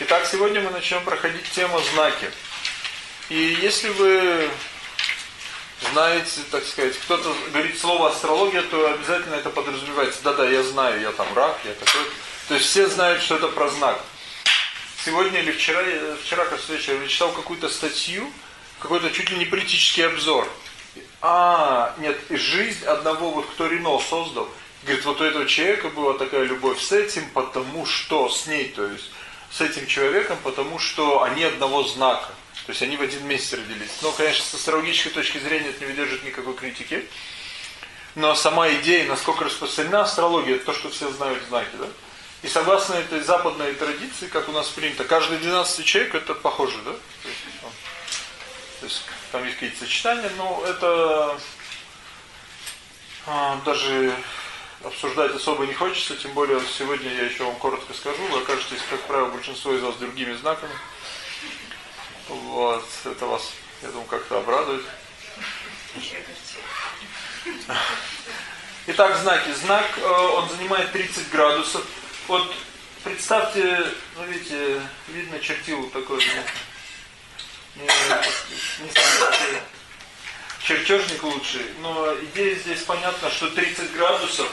Итак, сегодня мы начнем проходить тему знаки. И если вы знаете, так сказать, кто-то говорит слово астрология, то обязательно это подразумевается. Да-да, я знаю, я там рак, я такой. То есть все знают, что это про знак. Сегодня или вчера, вчера, как вечером, я читал какую-то статью, какой-то чуть ли не политический обзор. А, нет, жизнь одного, вот кто Рено создал, говорит, вот у этого человека была такая любовь с этим, потому что с ней, то есть с этим человеком, потому что они одного знака. То есть они в один месяц родились. Но, конечно, с астрологической точки зрения это не выдержит никакой критики. Но сама идея, насколько распространена астрология, это то, что все знают знаки, да? И согласно этой западной традиции, как у нас принято, каждый 12 человек это похоже, да? То есть, там, то есть там есть какие-то сочетания, но это а, даже обсуждать особо не хочется, тем более сегодня я еще вам коротко скажу, вы окажетесь, как правило, большинство из вас другими знаками. Вот, это вас, я думаю, как-то обрадует. Итак, знаки. Знак, э, он занимает 30 градусов. Вот представьте, ну видите, видно чертил такой, не, не, не чертежник лучший, но идея здесь понятна, что 30 градусов,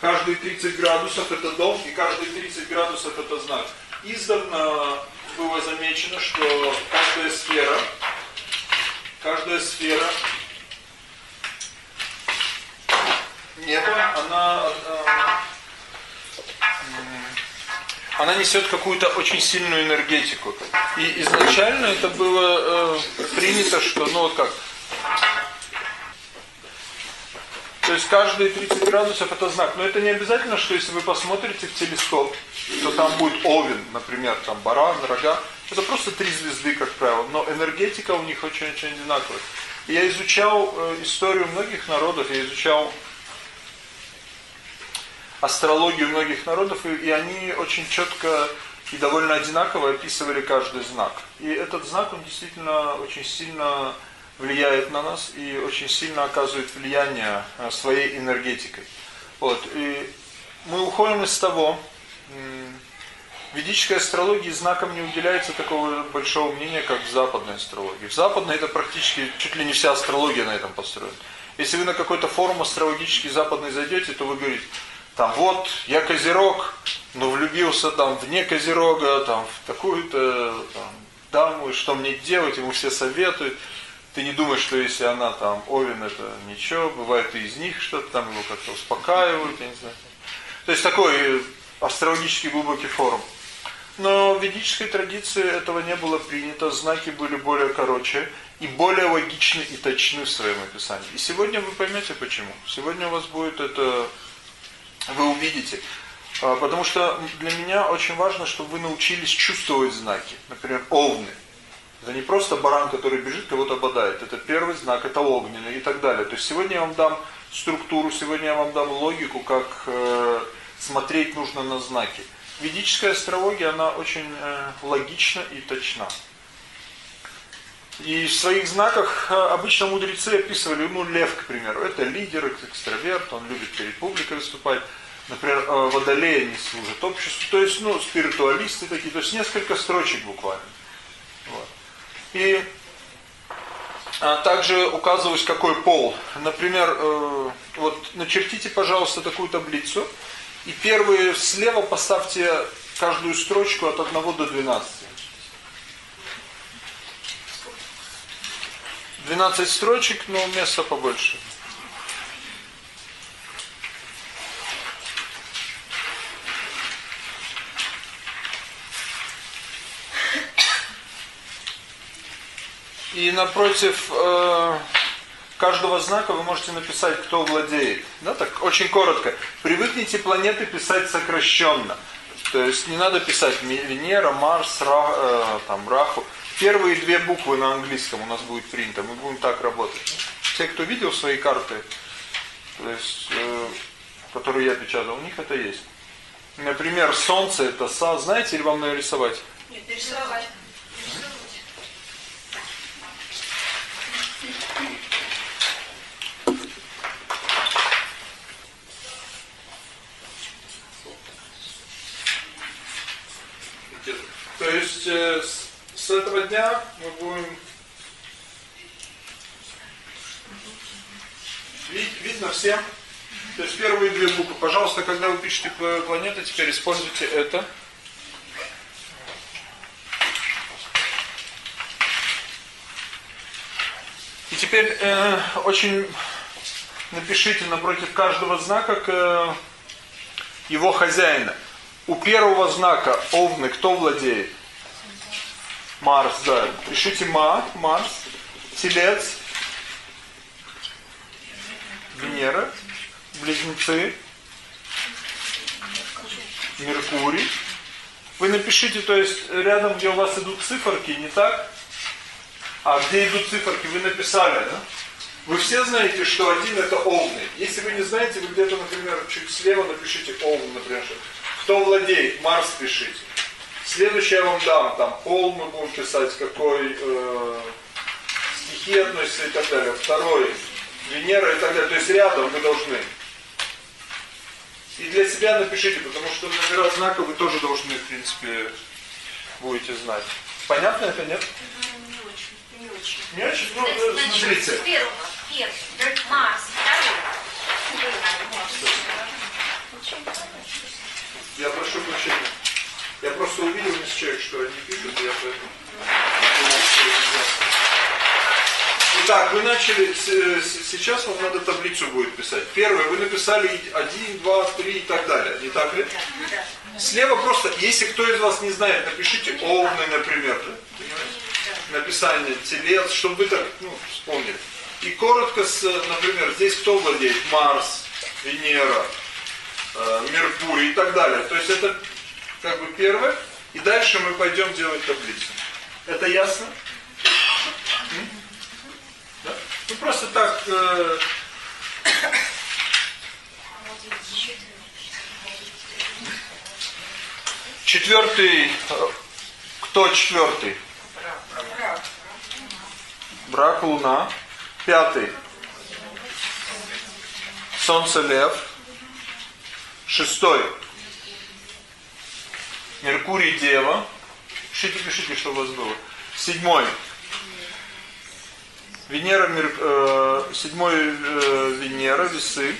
каждые 30 градусов это дом, и каждые 30 градусов это знак. Издавна было замечено, что каждая сфера, каждая сфера неба, она, она, она несет какую-то очень сильную энергетику. И изначально это было э, принято, что, ну вот как, то есть каждые 30 градусов это знак. Но это не обязательно, что если вы посмотрите в телескоп, то там будет овен, например, там баран, рога. Это просто три звезды, как правило. Но энергетика у них очень-очень одинаковая. Я изучал э, историю многих народов, я изучал астрологию многих народов, и, они очень четко и довольно одинаково описывали каждый знак. И этот знак, он действительно очень сильно влияет на нас и очень сильно оказывает влияние э, своей энергетикой. Вот. И мы уходим из того, в ведической астрологии знаком не уделяется такого большого мнения, как в западной астрологии. В западной это практически чуть ли не вся астрология на этом построена. Если вы на какой-то форум астрологический западный зайдете, то вы говорите, там вот, я козерог, но влюбился там вне козерога, там в такую-то даму, что мне делать, ему все советуют. Ты не думаешь, что если она там Овен, это ничего, бывает и из них что-то там его как-то успокаивают, я не знаю. То есть такой астрологический глубокий форум. Но в ведической традиции этого не было принято, знаки были более короче и более логичны и точны в своем описании. И сегодня вы поймете почему. Сегодня у вас будет это, вы увидите. А, потому что для меня очень важно, чтобы вы научились чувствовать знаки. Например, овны. Это не просто баран, который бежит, кого-то бодает. Это первый знак, это огненный и так далее. То есть сегодня я вам дам структуру, сегодня я вам дам логику, как э, смотреть нужно на знаки. Ведическая астрология, она очень э, логична и точна. И в своих знаках э, обычно мудрецы описывали, ну, лев, к примеру, это лидер, экстраверт, он любит перед публикой выступать. Например, э, водолеи, они служат обществу, то есть, ну, спиритуалисты такие, то есть несколько строчек буквально. И а, также указываюсь, какой пол. Например, э, вот начертите, пожалуйста, такую таблицу. И первые слева поставьте каждую строчку от 1 до 12. 12 строчек, но места побольше. И напротив э, каждого знака вы можете написать, кто владеет. Да, так очень коротко. Привыкните планеты писать сокращенно. То есть не надо писать Венера, Марс, Ра, э, там, Раху. Первые две буквы на английском у нас будет принято. Мы будем так работать. Те, кто видел свои карты, то есть, э, которые я печатал, у них это есть. Например, Солнце это Са. Знаете или вам нарисовать? Нет, нарисовать. То есть э, с, с этого дня мы будем... Вид, видно всем? То есть первые две буквы. Пожалуйста, когда вы пишете планеты, теперь используйте это. Теперь э, очень напишите напротив каждого знака к, э, его хозяина. У первого знака овны кто владеет? Марс, да. Пишите Ма, Марс, Телец, Венера, Близнецы, Меркурий. Вы напишите, то есть рядом, где у вас идут циферки, не так? А где идут циферки, вы написали, да? Вы все знаете, что один это овны. Если вы не знаете, вы где-то, например, чуть слева напишите овны, например, кто владеет, Марс пишите. Следующее я вам дам, там пол мы будем писать, какой э, стихи относится и так далее. Второй, Венера и так далее. То есть рядом вы должны. И для себя напишите, потому что номера знака вы тоже должны, в принципе, будете знать. Понятно это, нет? Не очень, не очень. Ну, э, смотрите. Первого, первый, Марс, второй. Я прошу прощения. Я просто увидел из человек, что они пишут, и я поэтому... Итак, вы начали, сейчас вам надо таблицу будет писать. Первое, вы написали 1, 2, 3 и так далее, не так ли? Слева просто, если кто из вас не знает, напишите овны, например, да? Написание телец, чтобы вы так ну, вспомнили. И коротко, с, например, здесь кто владеет? Марс, Венера, э, Меркурий и так далее. То есть это как бы первое. И дальше мы пойдем делать таблицу. Это ясно? Да? Ну просто так... Э... Четвертый... Кто четвертый? Брак, Луна. Пятый. Солнце, Лев. Шестой. Меркурий, Дева. Пишите, пишите, что у вас было. Седьмой. Венера, Мер, э, седьмой э, Венера, Весы.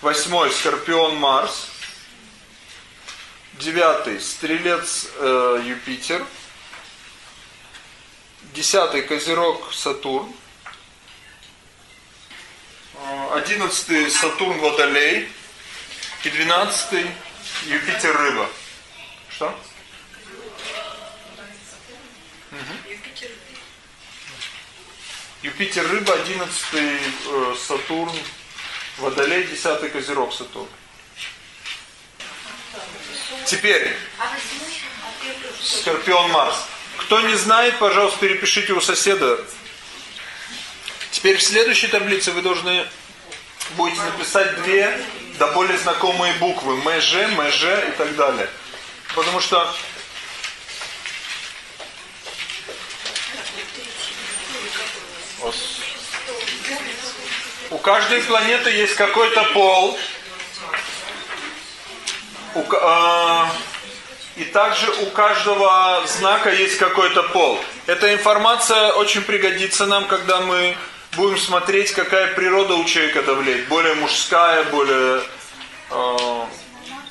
Восьмой Скорпион, Марс. Девятый Стрелец, э, Юпитер. Десятый Козерог, Сатурн. Одиннадцатый Сатурн, Водолей. И двенадцатый Юпитер, Рыба. Что? Угу. Юпитер, Рыба, одиннадцатый э, Сатурн, Водолей, десятый Козерог, Сатурн. Теперь Скорпион, Марс. Кто не знает, пожалуйста, перепишите у соседа. Теперь в следующей таблице вы должны будете написать две да более знакомые буквы. МЖ, МЖ и так далее. Потому что у каждой планеты есть какой-то пол. У, э, и также у каждого знака есть какой-то пол. Эта информация очень пригодится нам, когда мы будем смотреть, какая природа у человека давлеет. Более мужская, более э,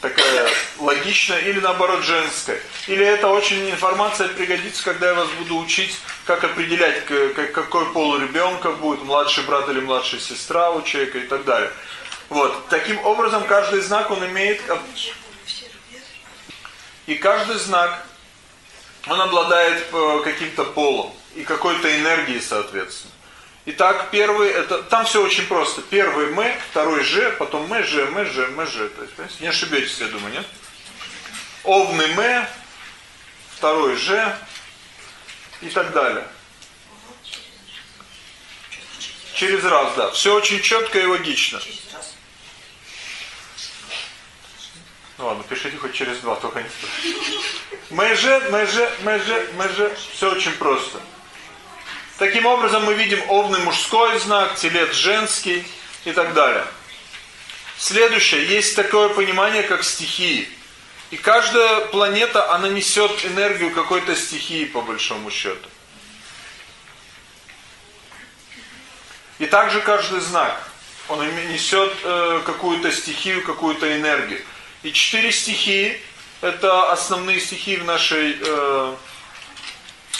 такая логичная или наоборот женская. Или это очень информация пригодится, когда я вас буду учить, как определять, какой пол ребенка будет, младший брат или младшая сестра у человека и так далее. Вот. Таким образом, каждый знак, он имеет... И каждый знак, он обладает э, каким-то полом и какой-то энергией, соответственно. Итак, первый, это, там все очень просто. Первый мы, второй Ж, потом мы, Ж, мы, Ж, мы, Ж. То есть, не ошибетесь, я думаю, нет? Овны мы, второй Ж и так далее. Через раз, да. Все очень четко и логично. Ну ладно, пишите хоть через два, только не Мы же, мы же, мы. Все очень просто. Таким образом мы видим овный мужской знак, телец женский и так далее. Следующее, есть такое понимание, как стихии. И каждая планета, она несет энергию какой-то стихии, по большому счету. И также каждый знак, он несет э, какую-то стихию, какую-то энергию. И четыре стихии, это основные стихии в нашей э,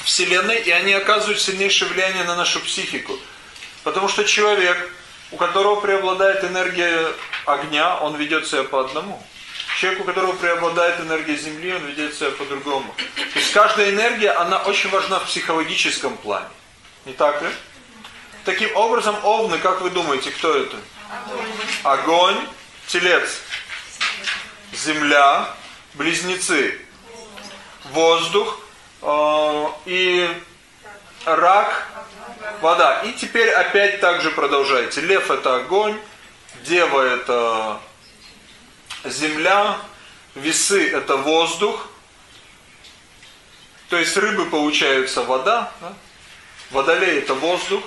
Вселенной, и они оказывают сильнейшее влияние на нашу психику. Потому что человек, у которого преобладает энергия огня, он ведет себя по одному. Человек, у которого преобладает энергия Земли, он ведет себя по-другому. То есть каждая энергия, она очень важна в психологическом плане. Не так ли? Таким образом, овны, как вы думаете, кто это? Огонь. Огонь, телец, земля, близнецы, воздух э, и рак, вода. И теперь опять также продолжайте. Лев это огонь, дева это земля, весы это воздух. То есть рыбы получаются вода, да? водолей это воздух.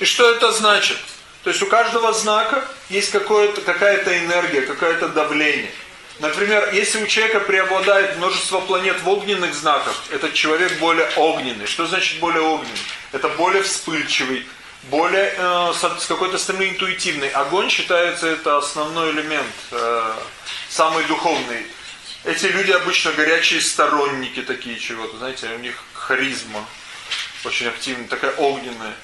И что это значит? То есть у каждого знака есть какая-то энергия, какое-то давление. Например, если у человека преобладает множество планет в огненных знаках, этот человек более огненный. Что значит более огненный? Это более вспыльчивый, более э, с какой-то стороны интуитивный. Огонь считается это основной элемент, э, самый духовный. Эти люди обычно горячие сторонники такие чего-то, знаете, у них харизма очень активная, такая огненная.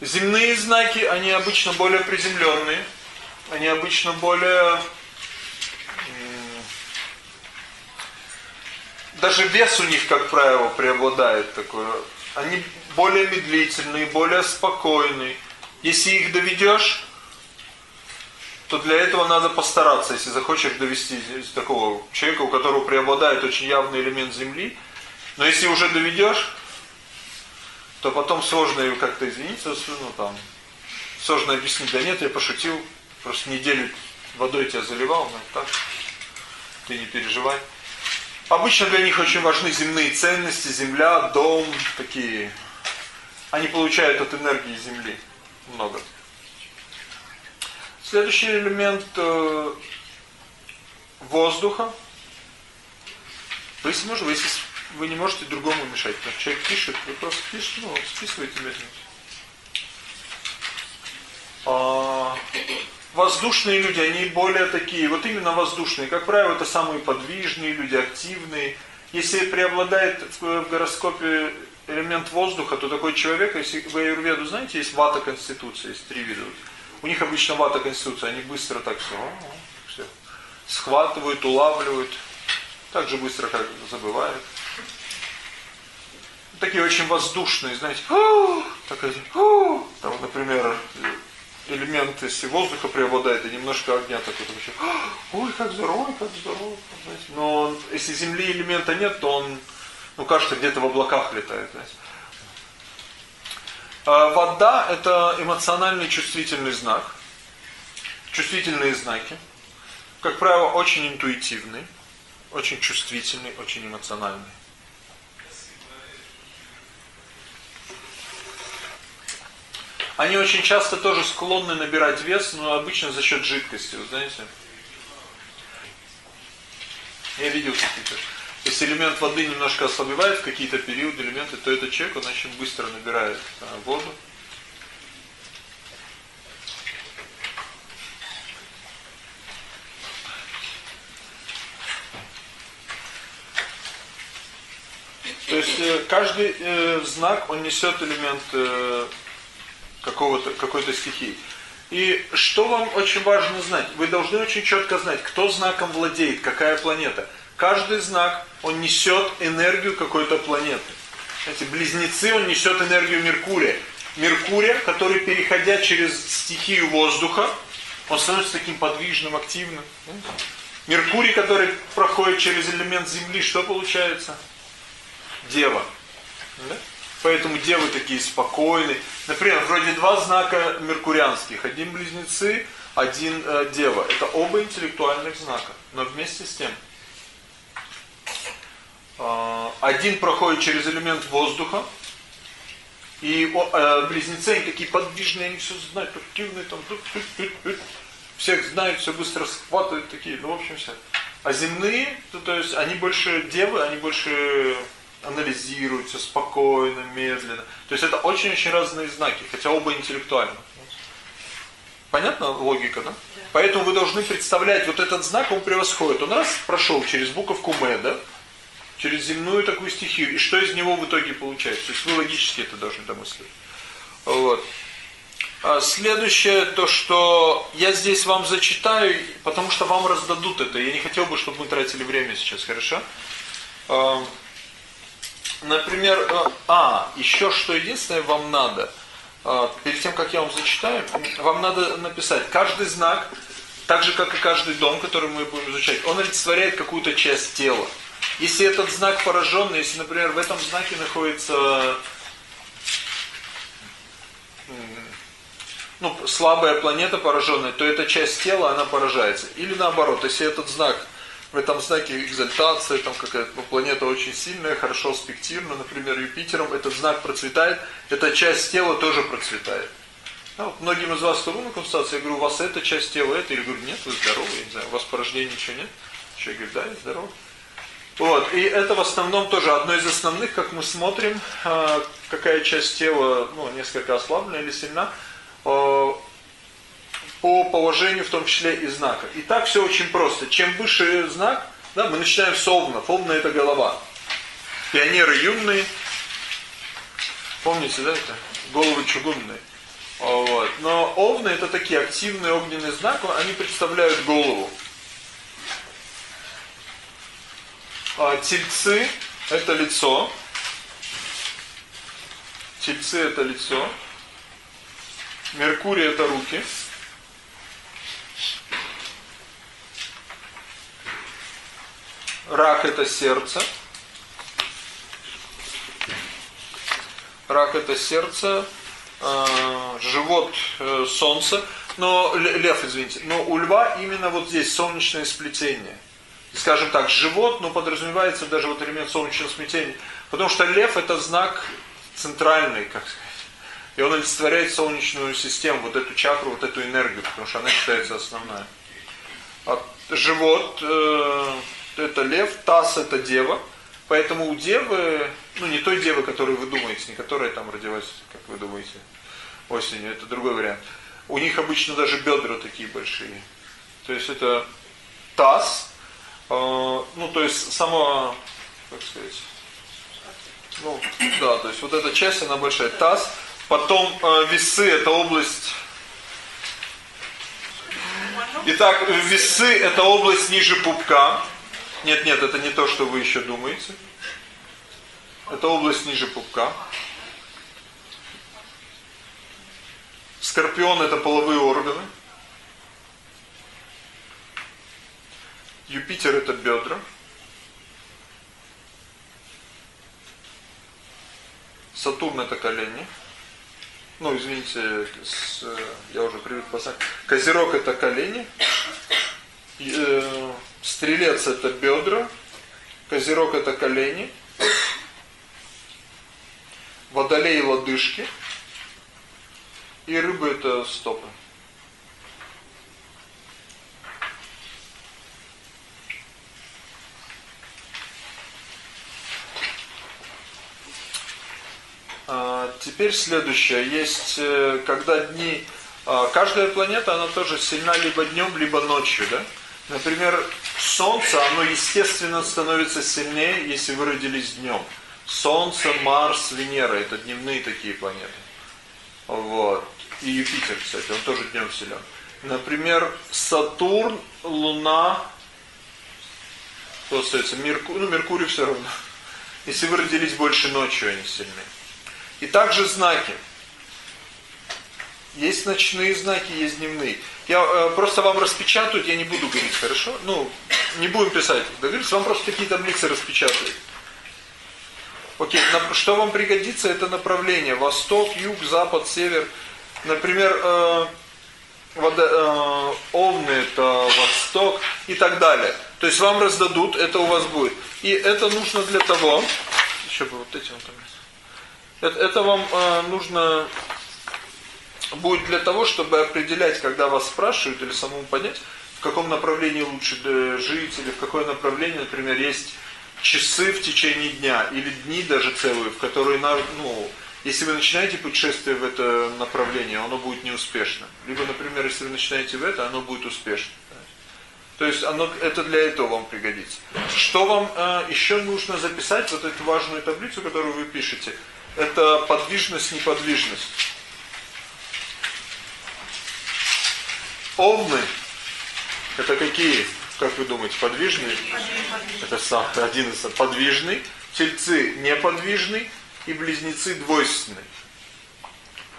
Земные знаки, они обычно более приземленные, они обычно более... Даже вес у них, как правило, преобладает такой. Они более медлительные, более спокойные. Если их доведешь, то для этого надо постараться, если захочешь довести такого человека, у которого преобладает очень явный элемент земли. Но если уже доведешь, то потом сложно ее как-то извиниться, ну там, сложно объяснить, да нет, я пошутил, просто неделю водой тебя заливал, ну так, ты не переживай. Обычно для них очень важны земные ценности, земля, дом, такие. Они получают от энергии земли много. Следующий элемент э, воздуха. Вы, вы если вы не можете другому мешать. Потому человек пишет, вы просто пишете, ну, списываете медленно. А, воздушные люди, они более такие, вот именно воздушные. Как правило, это самые подвижные люди, активные. Если преобладает в гороскопе элемент воздуха, то такой человек, если вы аюрведу знаете, есть вата конституция, есть три вида. У них обычно вата конституция, они быстро так все, все схватывают, улавливают, так же быстро, как забывают такие очень воздушные, знаете, такая, там, например, элемент, если воздуха преобладает, и немножко огня такой, такой ой, как здорово, как здорово, знаете. Но если земли элемента нет, то он, ну, кажется, где-то в облаках летает, знаете. А вода – это эмоциональный чувствительный знак, чувствительные знаки, как правило, очень интуитивный, очень чувствительный, очень эмоциональный. Они очень часто тоже склонны набирать вес, но обычно за счет жидкости, вы знаете. Я видел какие-то. Если элемент воды немножко ослабевает в какие-то периоды элементы, то этот человек, он очень быстро набирает а, воду. То есть э, каждый э, знак, он несет элемент э, какого-то какой-то стихии. И что вам очень важно знать? Вы должны очень четко знать, кто знаком владеет, какая планета. Каждый знак, он несет энергию какой-то планеты. Эти близнецы, он несет энергию Меркурия. Меркурия, который, переходя через стихию воздуха, он становится таким подвижным, активным. Меркурий, который проходит через элемент Земли, что получается? Дева. Да? Поэтому девы такие спокойные. Например, вроде два знака меркурианских. Один близнецы, один э, дева. Это оба интеллектуальных знака. Но вместе с тем. Э, один проходит через элемент воздуха. И э, близнецы, они такие подвижные, они все знают, активные. Там, всех знают, все быстро схватывают такие, ну, в общем, все. А земные, то, то есть, они больше девы, они больше анализируются спокойно, медленно. То есть, это очень-очень разные знаки, хотя оба интеллектуально. Понятна логика, да? да? Поэтому вы должны представлять, вот этот знак, он превосходит. Он раз прошел через буковку М, да? Через земную такую стихию. И что из него в итоге получается? То есть вы логически это должны домыслить. Вот. А следующее, то что я здесь вам зачитаю, потому что вам раздадут это. Я не хотел бы, чтобы мы тратили время сейчас, хорошо? А, например, а, а еще что единственное вам надо, а, перед тем, как я вам зачитаю, вам надо написать, каждый знак, так же, как и каждый дом, который мы будем изучать, он олицетворяет какую-то часть тела. Если этот знак пораженный, если, например, в этом знаке находится ну, слабая планета пораженная, то эта часть тела, она поражается. Или наоборот, если этот знак, в этом знаке экзальтация, там какая-то ну, планета очень сильная, хорошо спектирна, например, Юпитером, этот знак процветает, эта часть тела тоже процветает. А вот многим из вас, кто был на консультации, я говорю, у вас эта часть тела, это, или говорю, нет, вы здоровы, я не знаю, у вас порождения ничего нет. Человек говорит, да, я здоров. Вот, и это в основном тоже одно из основных, как мы смотрим, а, какая часть тела, ну, несколько ослаблена или сильна, Э, по положению, в том числе и знака. И так все очень просто. Чем выше знак, да, мы начинаем с овна. Овна это голова. Пионеры юные. Помните, да, это? Головы чугунные. Вот. Но овны это такие активные огненные знаки, они представляют голову. А тельцы это лицо. Тельцы это лицо. Меркурий это руки. Рак это сердце. Рак это сердце. Э, живот э, солнце. Но лев, извините. Но у льва именно вот здесь солнечное сплетение. Скажем так, живот, но подразумевается даже вот элемент солнечного сплетения. Потому что лев это знак центральный, как сказать и он олицетворяет солнечную систему, вот эту чакру, вот эту энергию, потому что она считается основная. А живот э, это лев, таз это дева. Поэтому у девы, ну не той девы, которую вы думаете, не которая там родилась, как вы думаете, осенью, это другой вариант. У них обычно даже бедра такие большие. То есть это таз, э, ну то есть само, как сказать, ну да, то есть вот эта часть, она большая. Таз, Потом э, весы это область... Итак, весы это область ниже пупка. Нет, нет, это не то, что вы еще думаете. Это область ниже пупка. Скорпион это половые органы. Юпитер это бедра. Сатурн это колени ну, извините, с, я уже привык посмотреть. Козерог это колени, э, стрелец это бедра, козерог это колени, водолей лодыжки и рыбы это стопы. А, теперь следующее. Есть, э, когда дни... А, каждая планета, она тоже сильна либо днем, либо ночью, да? Например, Солнце, оно естественно становится сильнее, если вы родились днем. Солнце, Марс, Венера, это дневные такие планеты. Вот. И Юпитер, кстати, он тоже днем силен. Например, Сатурн, Луна, что остается? Меркурий, ну Меркурий все равно. Если вы родились больше ночью, они сильны. И также знаки. Есть ночные знаки, есть дневные. Я э, просто вам распечатаю, я не буду говорить, хорошо? Ну, не будем писать. Договорились, вам просто такие таблицы распечатают. Окей, на, что вам пригодится, это направление. Восток, юг, запад, север. Например, э, вода, э, Овны это восток и так далее. То есть вам раздадут, это у вас будет. И это нужно для того, еще бы вот этим там это, это вам э, нужно будет для того, чтобы определять, когда вас спрашивают или самому понять, в каком направлении лучше жить, или в какое направление, например, есть часы в течение дня, или дни даже целые, в которые, ну, если вы начинаете путешествие в это направление, оно будет неуспешным. Либо, например, если вы начинаете в это, оно будет успешным. То есть оно, это для этого вам пригодится. Что вам э, еще нужно записать, вот эту важную таблицу, которую вы пишете, это подвижность, неподвижность. Овны, это какие, как вы думаете, подвижные? Это сам, один из подвижный. Тельцы неподвижный и близнецы двойственные.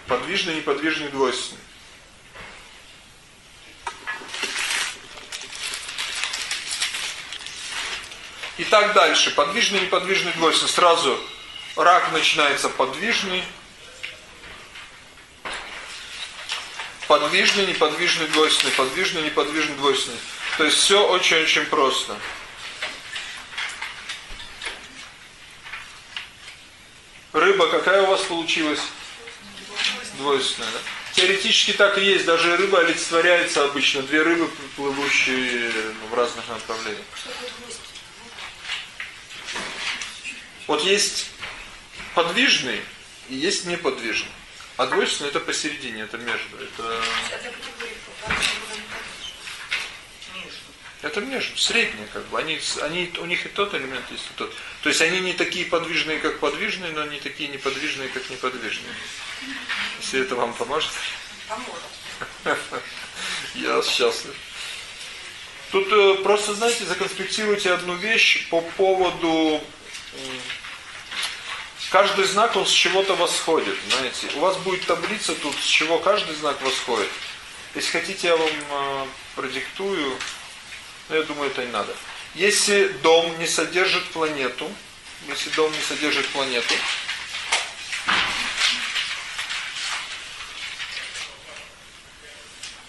Подвижный, неподвижный, двойственный. И так дальше. Подвижный, неподвижный, двойственный. Сразу рак начинается подвижный. Подвижный, неподвижный, двойственный. Подвижный, неподвижный, двойственный. То есть все очень-очень просто. Рыба какая у вас получилась? Двойственная, да? Теоретически так и есть. Даже рыба олицетворяется обычно. Две рыбы, плывущие в разных направлениях. Вот есть подвижный и есть неподвижный. А двойственный это посередине, это между. Это, это между, среднее как бы. Они, они, у них и тот элемент есть, и тот. То есть они не такие подвижные, как подвижные, но не такие неподвижные, как неподвижные. Если это вам поможет. Поможет. Я счастлив. Тут э, просто, знаете, законспектируйте одну вещь по поводу Каждый знак, он с чего-то восходит, знаете. У вас будет таблица тут, с чего каждый знак восходит. Если хотите, я вам э, продиктую. Но я думаю, это не надо. Если дом не содержит планету, если дом не содержит планету,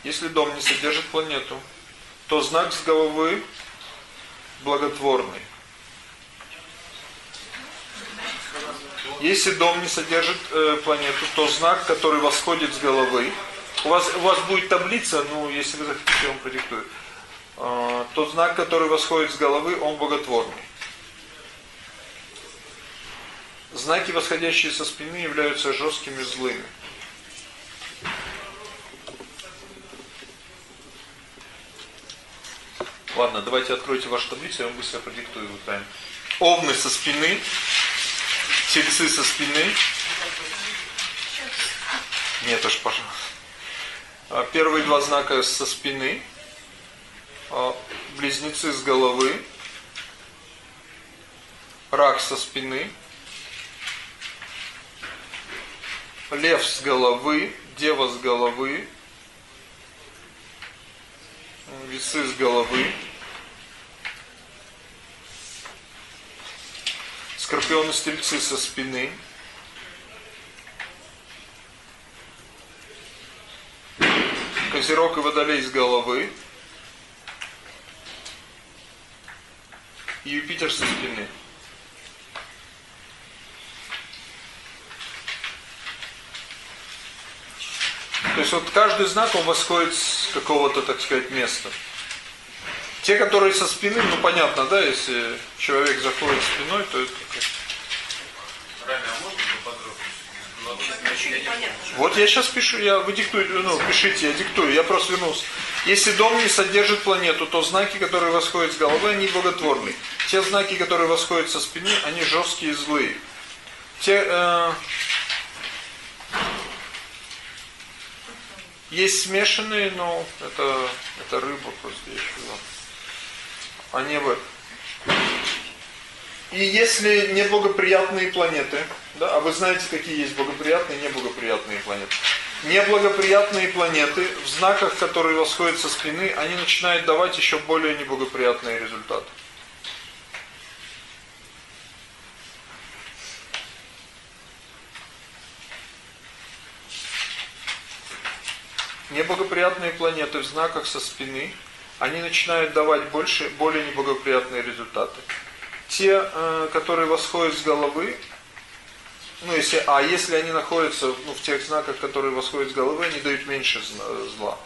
если дом не содержит планету, то знак с головы благотворный. Если дом не содержит э, планету, то знак, который восходит с головы, у вас, у вас будет таблица, ну, если вы захотите, я вам продиктую. Э, тот знак, который восходит с головы, он боготворный. Знаки, восходящие со спины, являются жесткими злыми. Ладно, давайте откройте вашу таблицу, я вам быстро продиктую. Овны со спины Тельцы со спины. Нет уж, пожалуйста. А, первые два знака со спины. А, близнецы с головы. Рак со спины. Лев с головы. Дева с головы. Весы с головы. Скорпион и стрельцы со спины. Козерог и водолей с головы. И Юпитер со спины. То есть вот каждый знак он восходит с какого-то, так сказать, места. Те, которые со спины, ну понятно, да, если человек заходит спиной, то это Вот я сейчас пишу, я вы диктуете, ну, пишите, я диктую, я просто вернулся. Если дом не содержит планету, то знаки, которые восходят с головы, они благотворны. Те знаки, которые восходят со спины, они жесткие и злые. Те, э, есть смешанные, но это, это рыба просто еще а небо. И если неблагоприятные планеты, да, а вы знаете, какие есть благоприятные и неблагоприятные планеты. Неблагоприятные планеты в знаках, которые восходят со спины, они начинают давать еще более неблагоприятные результаты. Неблагоприятные планеты в знаках со спины – они начинают давать больше, более неблагоприятные результаты. Те, э, которые восходят с головы, ну если, а если они находятся ну, в тех знаках, которые восходят с головы, они дают меньше зла.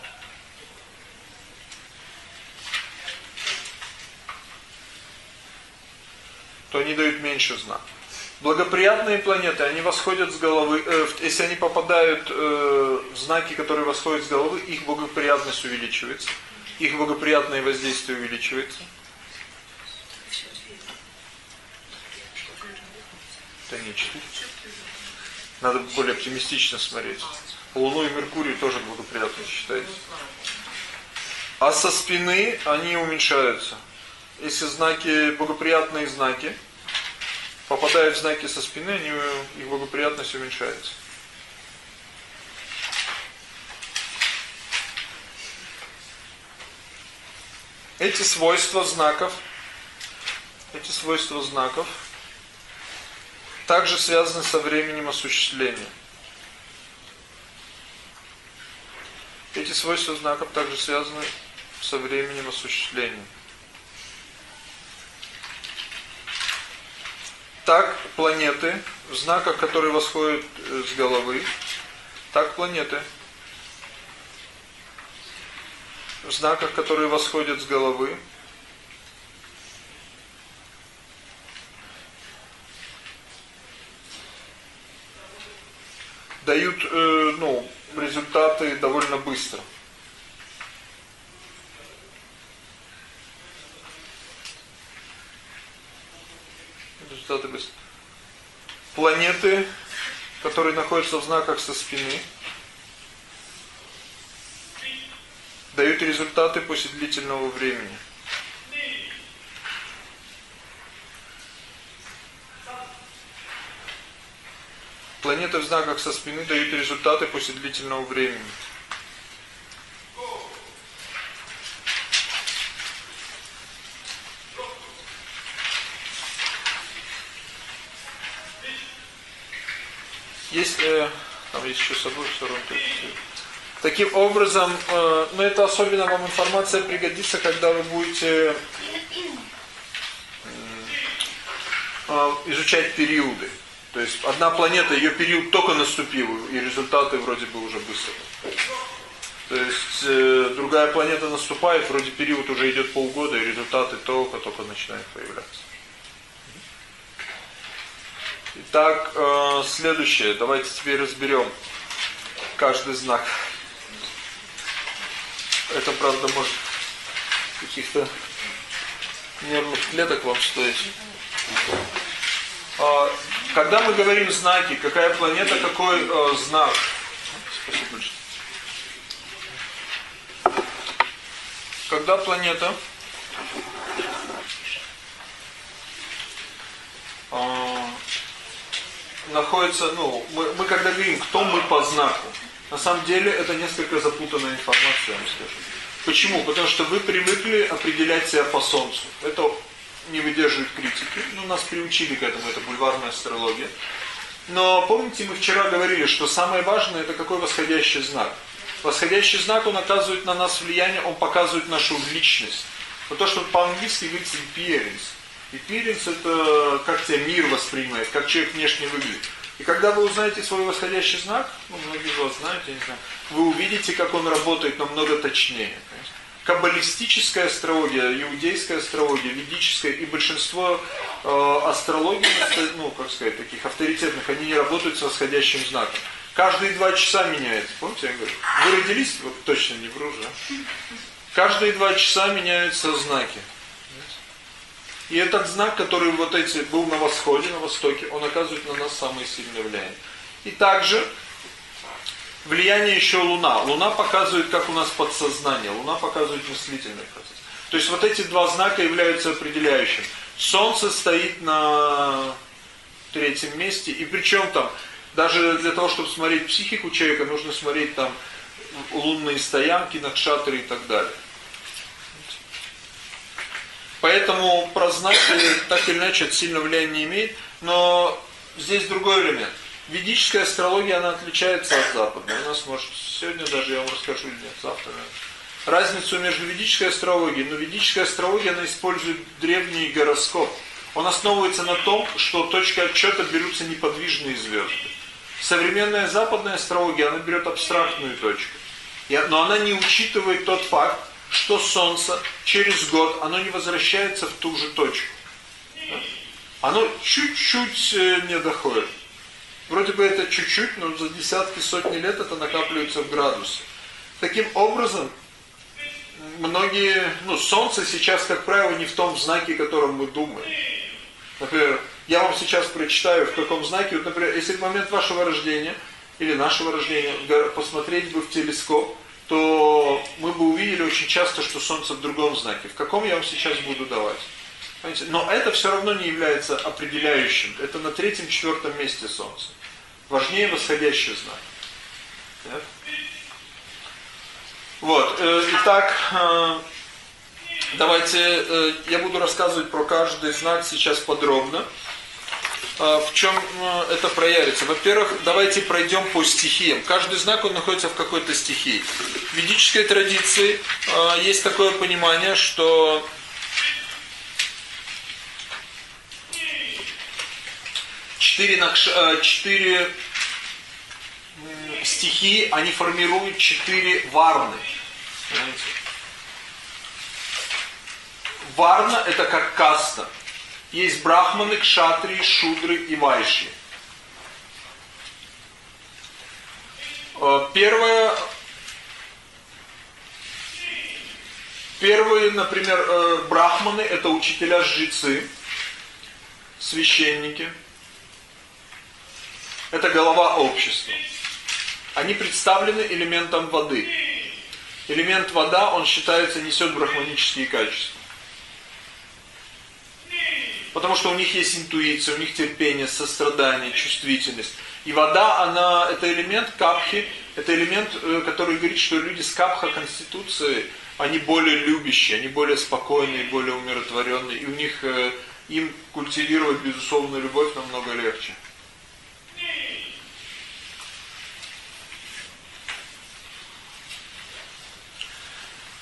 То они дают меньше знак. Благоприятные планеты, они восходят с головы, э, если они попадают э, в знаки, которые восходят с головы, их благоприятность увеличивается, их благоприятное воздействие увеличивается. Это не 4. Надо более оптимистично смотреть. Луну и Меркурий тоже благоприятно считается. А со спины они уменьшаются. Если знаки, благоприятные знаки, попадают в знаки со спины, они, их благоприятность уменьшается. Эти свойства знаков, эти свойства знаков также связаны со временем осуществления. Эти свойства знаков также связаны со временем осуществления. Так планеты в знаках, которые восходят э, с головы, так планеты в знаках, которые восходят с головы, дают э, ну, результаты довольно быстро. Результаты быстро. Планеты, которые находятся в знаках со спины, дают результаты после длительного времени. Планеты в знаках со спины дают результаты после длительного времени. Есть, э, там есть еще собой сторон. Таким образом, э, ну это особенно вам информация пригодится, когда вы будете э, изучать периоды. То есть одна планета, ее период только наступил, и результаты вроде бы уже быстро. То есть э, другая планета наступает, вроде период уже идет полгода, и результаты только-только начинают появляться. Итак, э, следующее. Давайте теперь разберем каждый знак. Это, правда, может каких-то нервных клеток вам стоить. А, когда мы говорим знаки, какая планета, какой э, знак? Спасибо Когда планета э, находится, ну, мы, мы когда говорим, кто мы по знаку, на самом деле это несколько запутанная информация, я вам скажу. Почему? Потому что вы привыкли определять себя по Солнцу. Это не выдерживает критики. Ну, нас приучили к этому, это бульварная астрология. Но помните, мы вчера говорили, что самое важное это какой восходящий знак. Восходящий знак, он оказывает на нас влияние, он показывает нашу личность. Вот то, что по-английски говорится appearance. Appearance это как тебя мир воспринимает, как человек внешне выглядит. И когда вы узнаете свой восходящий знак, ну, многие из вас знают, не знаю, вы увидите, как он работает намного точнее. Каббалистическая астрология, иудейская астрология, ведическая и большинство э, астрологий, ну, как сказать, таких авторитетных, они не работают с восходящим знаком. Каждые два часа меняется. Помните, я говорю? Вы родились, вот точно не вру же. Каждые два часа меняются знаки. И этот знак, который вот эти был на восходе, на востоке, он оказывает на нас самое сильное влияние. И также влияние еще Луна. Луна показывает, как у нас подсознание. Луна показывает мыслительный процесс. То есть вот эти два знака являются определяющим. Солнце стоит на третьем месте. И причем там, даже для того, чтобы смотреть психику человека, нужно смотреть там лунные стоянки, накшатры и так далее. Поэтому про знаки так или иначе это сильно влияние имеет. Но здесь другой элемент. Ведическая астрология, она отличается от западной. У нас, может, сегодня даже я вам расскажу, или нет, завтра. Разницу между ведической астрологией. Но ведическая астрология, она использует древний гороскоп. Он основывается на том, что точка отчета берутся неподвижные звезды. Современная западная астрология, она берет абстрактную точку. Но она не учитывает тот факт, что Солнце через год, оно не возвращается в ту же точку. Оно чуть-чуть э, не доходит. Вроде бы это чуть-чуть, но за десятки, сотни лет это накапливается в градусы. Таким образом, многие, ну, Солнце сейчас, как правило, не в том знаке, котором мы думаем. Например, я вам сейчас прочитаю, в каком знаке, вот, например, если в момент вашего рождения, или нашего рождения, посмотреть бы в телескоп, то мы бы увидели очень часто, что Солнце в другом знаке. В каком я вам сейчас буду давать. Понимаете? Но это все равно не является определяющим. Это на третьем-четвертом месте Солнца. Важнее восходящий знак. Вот. Э, итак, э, давайте э, я буду рассказывать про каждый знак сейчас подробно. В чем это проявится? Во-первых, давайте пройдем по стихиям. Каждый знак он находится в какой-то стихии. В ведической традиции есть такое понимание, что четыре, четыре стихии, они формируют четыре варны. Варна это как каста. Есть брахманы, кшатрии, шудры и вайши. Э, первое, первые, например, э, брахманы это учителя-жрецы, священники. Это голова общества они представлены элементом воды. Элемент вода, он считается, несет брахманические качества. Потому что у них есть интуиция, у них терпение, сострадание, чувствительность. И вода, она, это элемент капхи, это элемент, э, который говорит, что люди с капха конституции, они более любящие, они более спокойные, более умиротворенные. И у них, э, им культивировать безусловную любовь намного легче.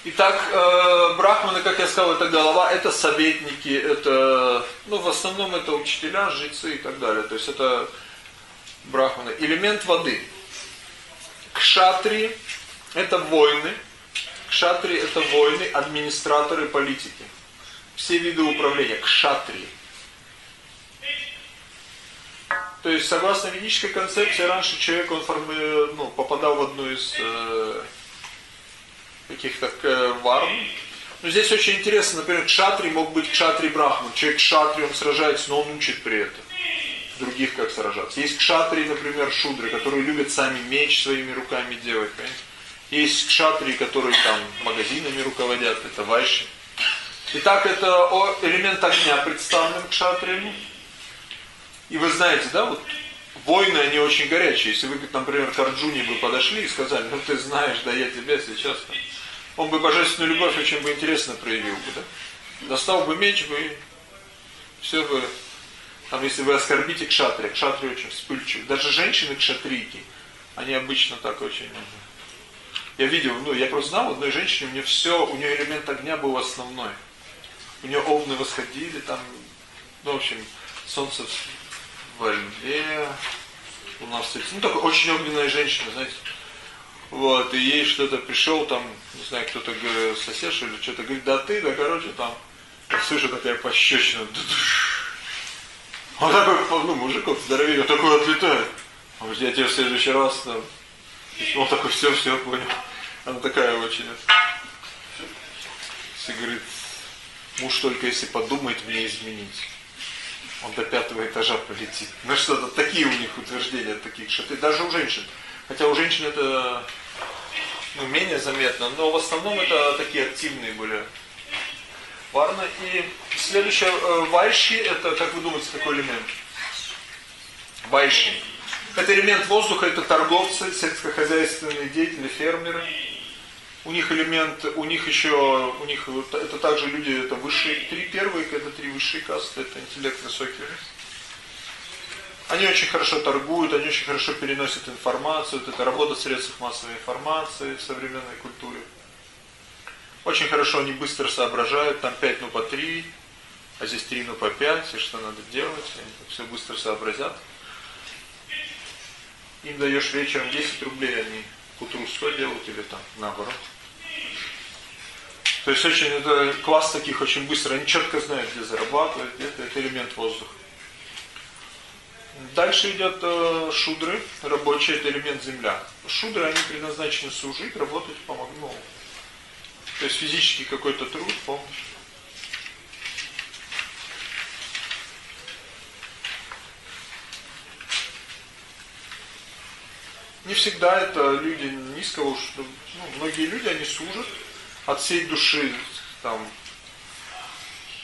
Итак, э, брахманы, как я сказал, это голова, это советники, это, ну, в основном это учителя, жрецы и так далее. То есть это брахманы. Элемент воды. Кшатри – это воины. Кшатри – это воины, администраторы, политики. Все виды управления. Кшатри. То есть, согласно ведической концепции, раньше человек он форми... ну, попадал в одну из э, каких-то э, варн. Но здесь очень интересно, например, кшатри мог быть кшатри брахман. Человек кшатри, он сражается, но он учит при этом других как сражаться. Есть кшатри, например, шудры, которые любят сами меч своими руками делать, понимаете? Есть кшатри, которые там магазинами руководят, это вайши. Итак, это элемент огня представлен кшатриями. И вы знаете, да, вот войны, они очень горячие. Если вы, например, к Арджуне бы подошли и сказали, ну ты знаешь, да я тебя сейчас там он бы божественную любовь очень бы интересно проявил бы, да? Достал бы меч бы все бы... Там, если вы оскорбите кшатрия, кшатрия очень вспыльчивый. Даже женщины кшатрийки, они обычно так очень... Я видел, ну, я просто знал одной женщине, у нее все, у нее элемент огня был основной. У нее овны восходили, там, ну, в общем, солнце во льве, у нас, ну, такая очень огненная женщина, знаете. Вот, и ей что-то пришел там, не знаю, кто-то соседша или что-то, говорит, да ты, да короче там, слышу такая пощечина. Он такой, ну, мужик вот здоровее, он такой отлетает. Он говорит, я тебе в следующий раз там. Он такой, все, все, понял. Она такая очень. Все говорит, муж только если подумает мне изменить. Он до пятого этажа полетит. Ну что-то, такие у них утверждения, таких шаты. Даже у женщин. Хотя у женщин это ну, менее заметно, но в основном это такие активные были варны. И следующее, э, вайши, это, как вы думаете, какой элемент? Вайши. Это элемент воздуха, это торговцы, сельскохозяйственные деятели, фермеры. У них элемент, у них еще, у них это также люди, это высшие, три первые, это три высшие касты, это интеллект высокий. Они очень хорошо торгуют, они очень хорошо переносят информацию. Вот это работа в средствах массовой информации в современной культуре. Очень хорошо они быстро соображают, там 5, ну по 3. а здесь 3 ну по 5, и что надо делать, они все быстро сообразят. Им даешь вечером 10 рублей, они к утру 100 делают или там наоборот. То есть очень это класс таких очень быстро, они четко знают, где зарабатывать, это, это элемент воздуха. Дальше идет э, шудры, рабочий, это элемент земля. Шудры, они предназначены служить, работать, помогать. Ну, то есть физический какой-то труд, помощь. Не всегда это люди низкого, ну, многие люди, они служат от всей души, там,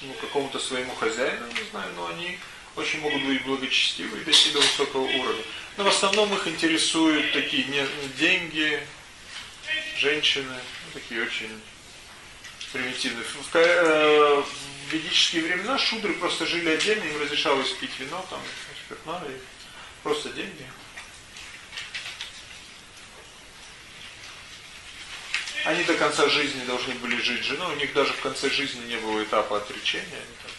ну, какому-то своему хозяину, не знаю, но они очень могут быть благочестивы и дойти до высокого уровня. Но в основном их интересуют такие не, деньги, женщины, ну, такие очень примитивные. В, э, в ведические времена шудры просто жили отдельно, им разрешалось пить вино, там, спиртное, просто деньги. Они до конца жизни должны были жить женой, у них даже в конце жизни не было этапа отречения, они так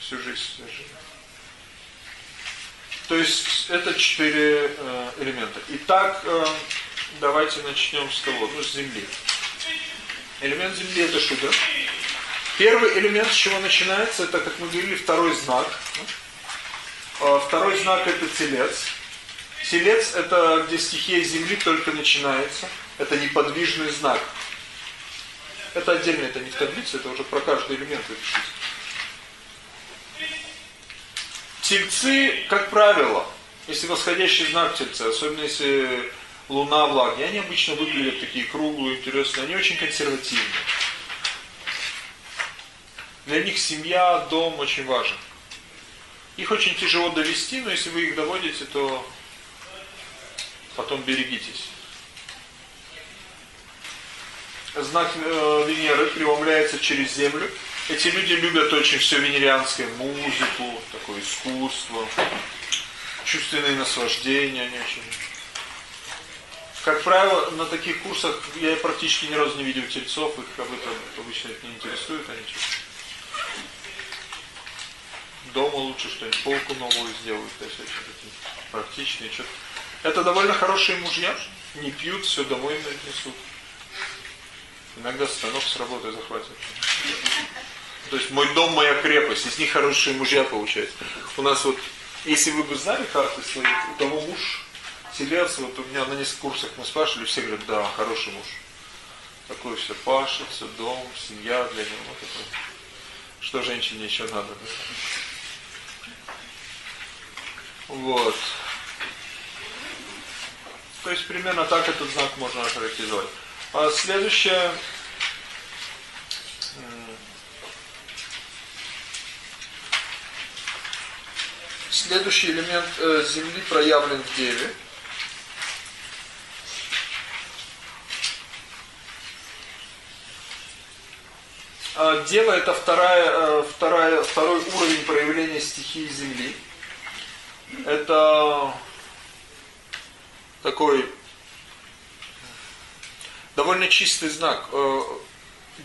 всю жизнь жили. То есть это четыре э, элемента. Итак, э, давайте начнем с кого? Ну, с Земли. Элемент Земли это шудра. Первый элемент, с чего начинается, это, как мы говорили, второй знак. Э, второй знак это телец. Телец это где стихия Земли только начинается. Это неподвижный знак. Это отдельно, это не в таблице, это уже про каждый элемент выпишите. Тельцы, как правило, если восходящий знак тельца, особенно если луна в они обычно выглядят такие круглые, интересные, они очень консервативные. Для них семья, дом очень важен. Их очень тяжело довести, но если вы их доводите, то потом берегитесь знак э, Венеры преломляется через Землю. Эти люди любят очень все венерианское, музыку, такое искусство, чувственные наслаждения, они очень... Как правило, на таких курсах я практически ни разу не видел тельцов, их об этом обычно это не интересует, они дома лучше что-нибудь, полку новую сделают, то есть очень такие практичные. Что -то. Это довольно хорошие мужья, не пьют, все домой несут. Иногда станок с работы захватят. То есть мой дом, моя крепость, из них хорошие мужья получаются. У нас вот, если вы бы знали карты свои, у кого муж телец, вот у меня на нескольких курсах мы спрашивали, все говорят, да, хороший муж. Такой все пашет, все дом, семья для него. Вот. Что женщине еще надо? Да? Вот. То есть примерно так этот знак можно охарактеризовать. А следующее Следующий элемент э, Земли проявлен в Деве. А Дева это вторая, э, вторая, второй уровень проявления стихии Земли. Это такой довольно чистый знак. Э,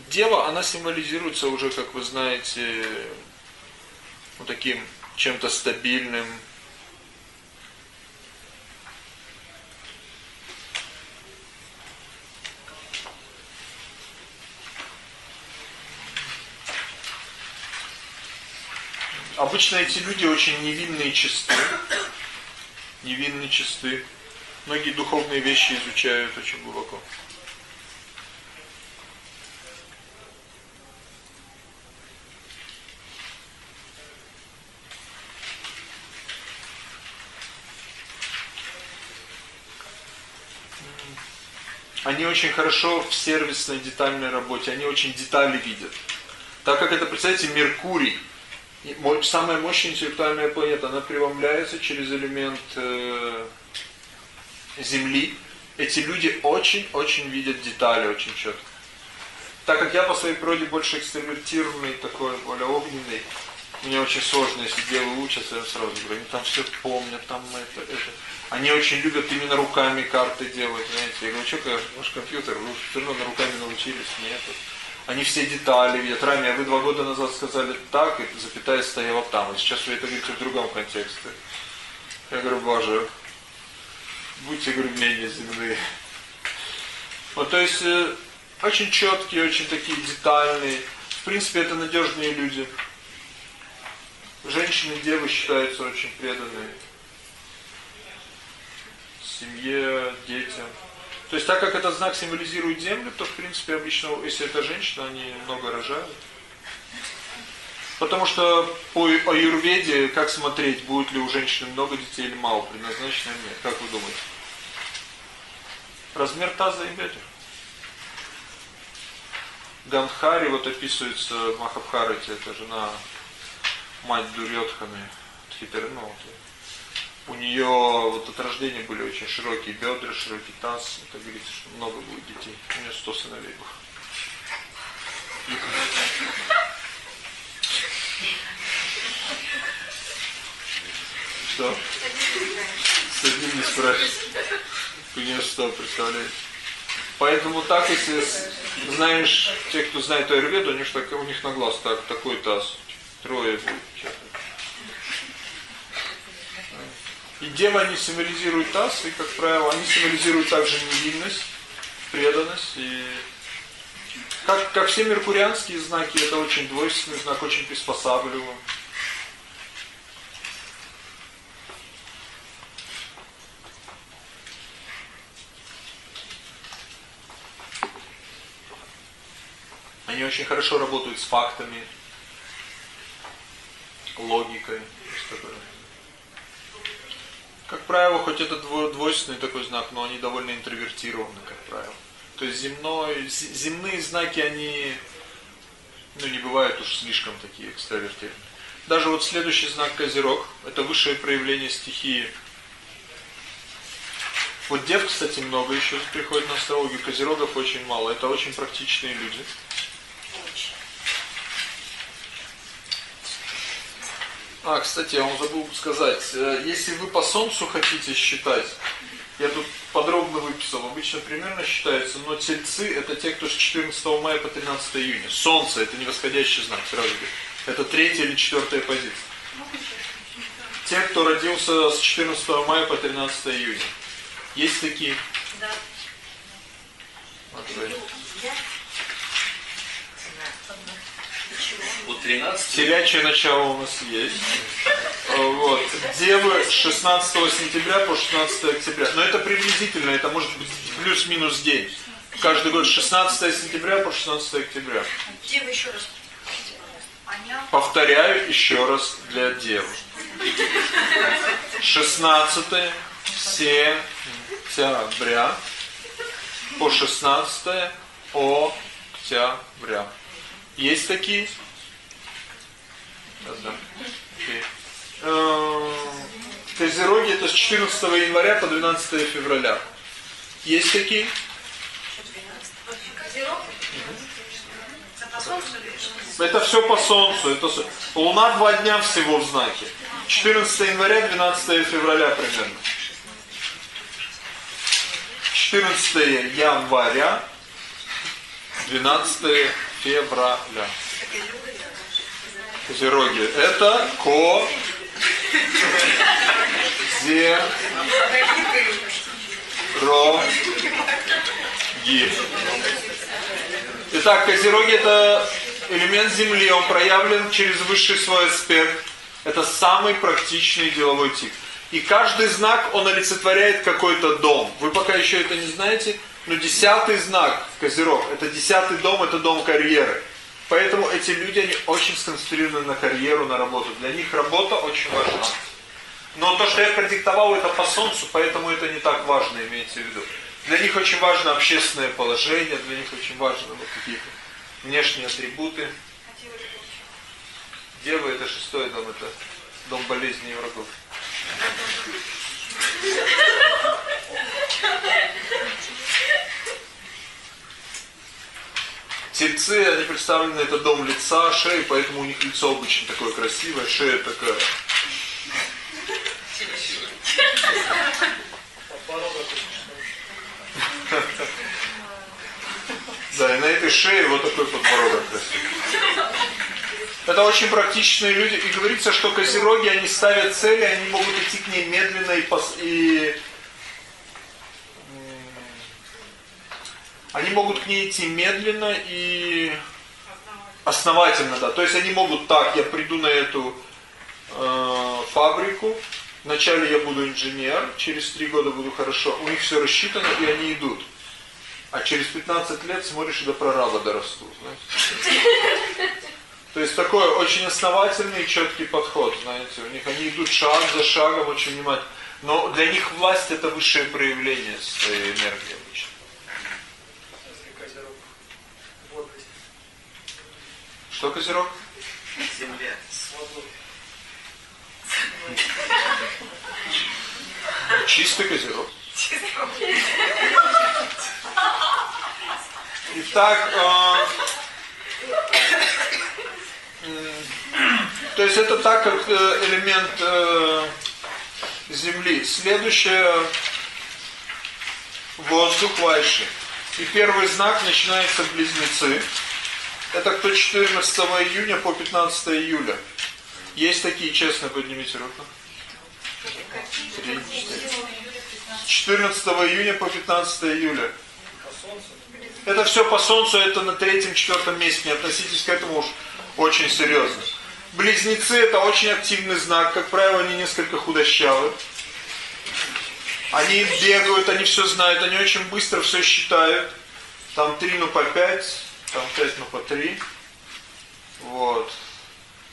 дева, она символизируется уже, как вы знаете, вот таким чем-то стабильным. Обычно эти люди очень невинные чисты. Невинные чисты. Многие духовные вещи изучают очень глубоко. Они очень хорошо в сервисной детальной работе, они очень детали видят. Так как это, представьте, Меркурий, самая мощная интеллектуальная планета, она преломляется через элемент э, Земли. Эти люди очень-очень видят детали, очень четко. Так как я по своей природе больше экстравертированный, такой более огненный, мне очень сложно, если девы учатся, я сразу говорю, они там все помнят, там это, это. Они очень любят именно руками карты делать, знаете. Я говорю, что ваш компьютер, вы все равно руками научились, нет. Они все детали видят. А вы два года назад сказали так, и запятая стояла там. И сейчас вы это говорите в другом контексте. Я говорю, Боже, будьте, говорю, менее земные. Вот, то есть, э, очень четкие, очень такие детальные. В принципе, это надежные люди. Женщины, девы считаются очень преданные. Семье, детям. То есть, так как этот знак символизирует землю, то, в принципе, обычно, если это женщина, они много рожают. Потому что по аюрведе, как смотреть, будет ли у женщины много детей или мало предназначено, нет. Как вы думаете? Размер таза и бедер. Ганхари вот описывается в Махабхарате, это жена мать Дурьотханы, Тхитерну. Вот, у нее вот от рождения были очень широкие бедра, широкий таз. Это говорится, что много будет детей. У нее сто сыновей было. Что? С одним не справишься. У нее сто, представляете? Поэтому так, если знаешь, те, кто знает Айрведу, они же так, у них на глаз так, такой таз. Трое будет. И девы символизируют таз, и, как правило, они символизируют также невинность, преданность. И как, как все меркурианские знаки, это очень двойственный знак, очень приспосабливаемый. Они очень хорошо работают с фактами, логикой. Как правило, хоть это двойственный такой знак, но они довольно интровертированы, как правило. То есть земной, земные знаки, они ну, не бывают уж слишком такие экстравертированные. Даже вот следующий знак Козерог, это высшее проявление стихии. Вот дев, кстати, много еще приходит на астрологию, Козерогов очень мало. Это очень практичные люди. А, кстати, я вам забыл сказать, э, если вы по Солнцу хотите считать, я тут подробно выписал, обычно примерно считается, но тельцы это те, кто с 14 мая по 13 июня. Солнце это не восходящий знак, сразу говорю. Это третья или четвертая позиция. Те, кто родился с 14 мая по 13 июня. Есть такие? Да. Вот, У 13 Телячье начало у нас есть. Вот. Девы с 16 сентября по 16 октября. Но это приблизительно, это может быть плюс-минус день. Каждый год с 16 сентября по 16 октября. Девы еще раз. Повторяю еще раз для дев. 16 сентября по 16 октября. Есть такие? Э, Козероги это с 14 января по 12 февраля. Есть такие? Это все по Солнцу. Это... Луна два дня всего в знаке. 14 января, 12 февраля примерно. 14 января, 12 февраля. Козероги. Это ко зе ро ги. Итак, Козероги это элемент Земли, он проявлен через высший свой аспект. Это самый практичный деловой тип. И каждый знак, он олицетворяет какой-то дом. Вы пока еще это не знаете, но десятый знак, Козерог, это десятый дом, это дом карьеры. Поэтому эти люди, они очень сконцентрированы на карьеру, на работу. Для них работа очень важна. Но то, что я продиктовал, это по солнцу, поэтому это не так важно, имейте в виду. Для них очень важно общественное положение, для них очень важно вот какие-то внешние атрибуты. Дева это шестой дом, это дом болезней и врагов. Тельцы, они представлены, это дом лица, шеи, поэтому у них лицо обычно такое красивое, шея такая. Да, и на этой шее вот такой подбородок красивый. Это очень практичные люди. И говорится, что козероги, они ставят цели, они могут идти к ней медленно и, пос... и... Они могут к ней идти медленно и основательно, да. То есть они могут так, я приду на эту э, фабрику, вначале я буду инженер, через три года буду хорошо. У них все рассчитано, и они идут. А через 15 лет смотришь, и до прораба дорастут. Знаете? То есть такой очень основательный, четкий подход, знаете, у них они идут шаг за шагом, очень внимательно. Но для них власть это высшее проявление своей энергии обычно. Что козерог? Земля. Чистый козерог. Итак, э, то есть это так как э, элемент э, Земли. Следующее воздух вайши. И первый знак начинается близнецы. Это кто 14 июня по 15 июля. Есть такие, честно, поднимите руку. 14 июня по 15 июля. Это все по Солнцу, это на третьем-четвертом месяце. Не относитесь к этому уж очень серьезно. Близнецы это очень активный знак. Как правило, они несколько худощавы. Они бегают, они все знают, они очень быстро все считают. Там 3 ну по 5, там 5 ну по 3. Вот.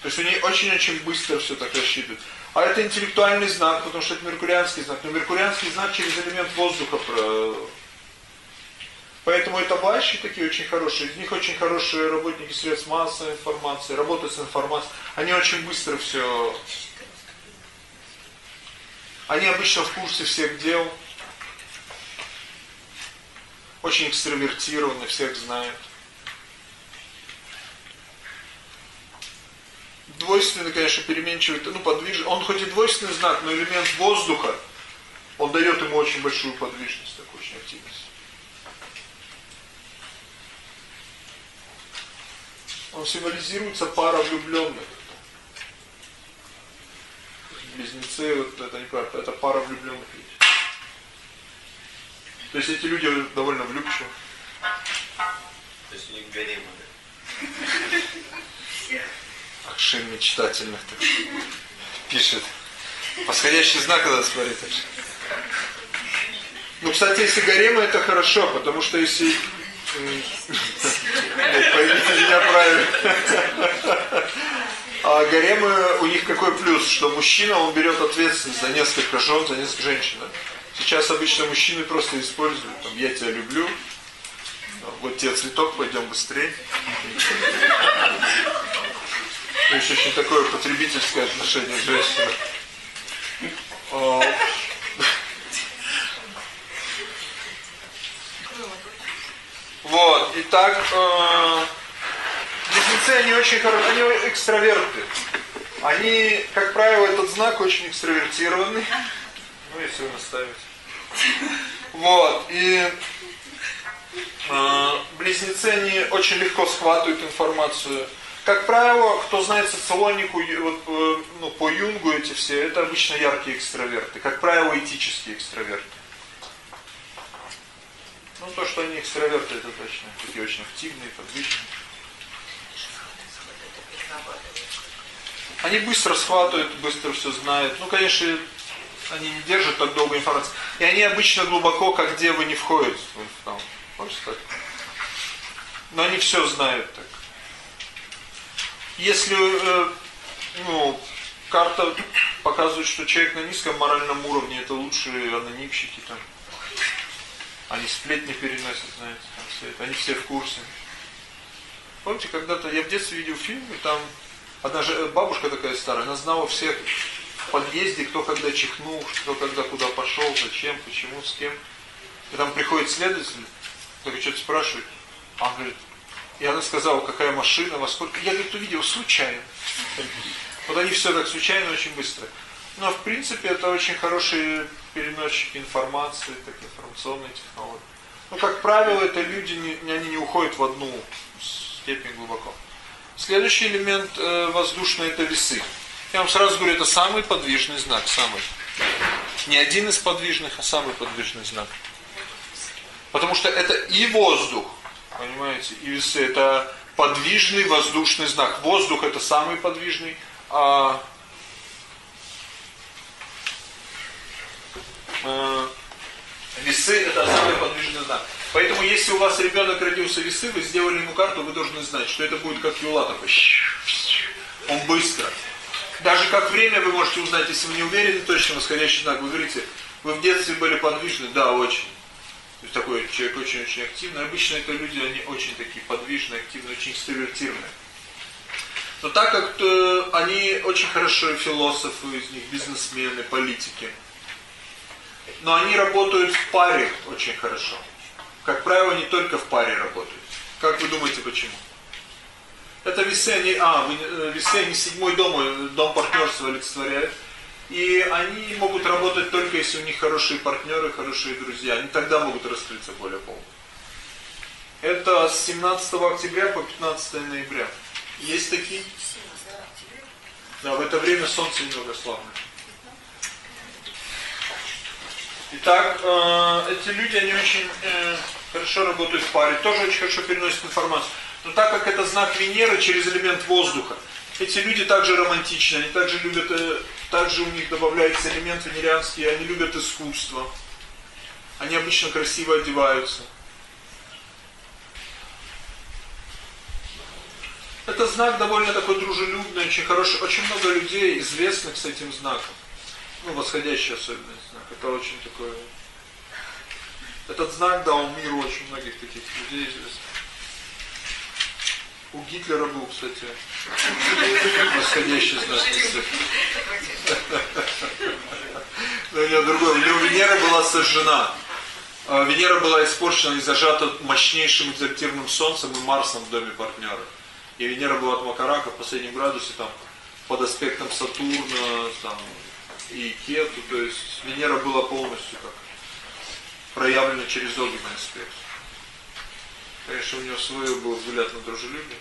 То есть они очень-очень быстро все так рассчитывают. А это интеллектуальный знак, потому что это меркурианский знак. Но меркурианский знак через элемент воздуха. Поэтому это ващи такие очень хорошие. Из них очень хорошие работники средств массовой информации, работают с информацией. Они очень быстро все... Они обычно в курсе всех дел. Очень экстравертированы, всех знают. Двойственный, конечно, переменчивый, ну, подвижный. Он хоть и двойственный знак, но элемент воздуха, он дает ему очень большую подвижность, такую очень активность. Он символизируется пара влюбленных. Близнецы, вот это не правда, это пара влюбленных людей. То есть эти люди довольно влюбчивы. То есть у них гарема, да? Акшин мечтательных так пишет. Подходящий знак надо смотреть. Ну, кстати, если гарема, это хорошо, потому что если... Поймите меня правильно. А гаремы, у них какой плюс? Что мужчина, он берет ответственность за несколько жен, за несколько женщин. Сейчас обычно мужчины просто используют, там, я тебя люблю, вот тебе цветок, пойдем быстрее. Есть очень такое потребительское отношение к женщинам. Вот, итак, э, близнецы, они очень хорошие, они экстраверты. Они, как правило, этот знак очень экстравертированный. Ну, если его наставить. Вот, и э, близнецы, они очень легко схватывают информацию. Как правило, кто знает социологику вот, э, ну, по Юнгу эти все, это обычно яркие экстраверты. Как правило, этические экстраверты. Ну, то, что они экстраверты, это точно. Такие очень активные, подвижные. Они быстро схватывают, быстро все знают. Ну, конечно, они не держат так долго информацию. И они обычно глубоко, как девы, не входят. Там, Но они все знают так. Если э, ну, карта показывает, что человек на низком моральном уровне, это лучшие анонимщики там. Они сплетни переносят, знаете, там все это. Они все в курсе. Помните, когда-то я в детстве видел фильм, и там одна же э, бабушка такая старая, она знала всех в подъезде, кто когда чихнул, кто когда куда пошел, зачем, почему, с кем. И там приходит следователь, который что-то спрашивает, а он говорит, и она сказала, какая машина, во сколько. Я, говорит, увидел случайно. Вот они все так случайно, очень быстро. Но, в принципе, это очень хорошие переносчики информации, так информационные технологии. Ну, как правило, это люди, не, они не уходят в одну степень глубоко. Следующий элемент э, воздушный это весы. Я вам сразу говорю, это самый подвижный знак, самый. Не один из подвижных, а самый подвижный знак. Потому что это и воздух, понимаете, и. Это подвижный воздушный знак. Воздух это самый подвижный, а э, весы это самый подвижный знак. Поэтому если у вас ребенок родился весы, вы сделали ему карту, вы должны знать, что это будет как юла такой. Он быстро. Даже как время вы можете узнать, если вы не уверены точно восходящий знак. Вы говорите, вы в детстве были подвижны? Да, очень. То есть такой человек очень-очень активный. Обычно это люди, они очень такие подвижные, активные, очень экстравертированные. Но так как -то они очень хорошие философы из них, бизнесмены, политики. Но они работают в паре очень хорошо. Как правило, не только в паре работают. Как вы думаете, почему? Это весы, они, а, э, весы, они седьмой дом, э, дом партнерства олицетворяют. И они могут работать только если у них хорошие партнеры, хорошие друзья. Они тогда могут раскрыться более полно. Это с 17 октября по 15 ноября. Есть такие? Да, в это время солнце немного слабое. Итак, э, эти люди, они очень э, хорошо работают в паре, тоже очень хорошо переносят информацию. Но так как это знак Венеры через элемент воздуха, эти люди также романтичны, они также любят, э, также у них добавляется элемент венерианский, они любят искусство. Они обычно красиво одеваются. Это знак довольно такой дружелюбный, очень хороший. Очень много людей известных с этим знаком. Ну, восходящий особенно знак. Это очень такой... Этот знак дал миру очень многих таких людей известных. У Гитлера был, кстати, восходящий знак. Но у него другой. У него Венера была сожжена. А Венера была испорчена и зажата мощнейшим экзальтированным Солнцем и Марсом в доме партнера. И Венера была от Макарака в последнем градусе, там, под аспектом Сатурна, там, и Кету, то есть Венера была полностью как проявлена через огненный аспект. Конечно, у него свой был взгляд на дружелюбие.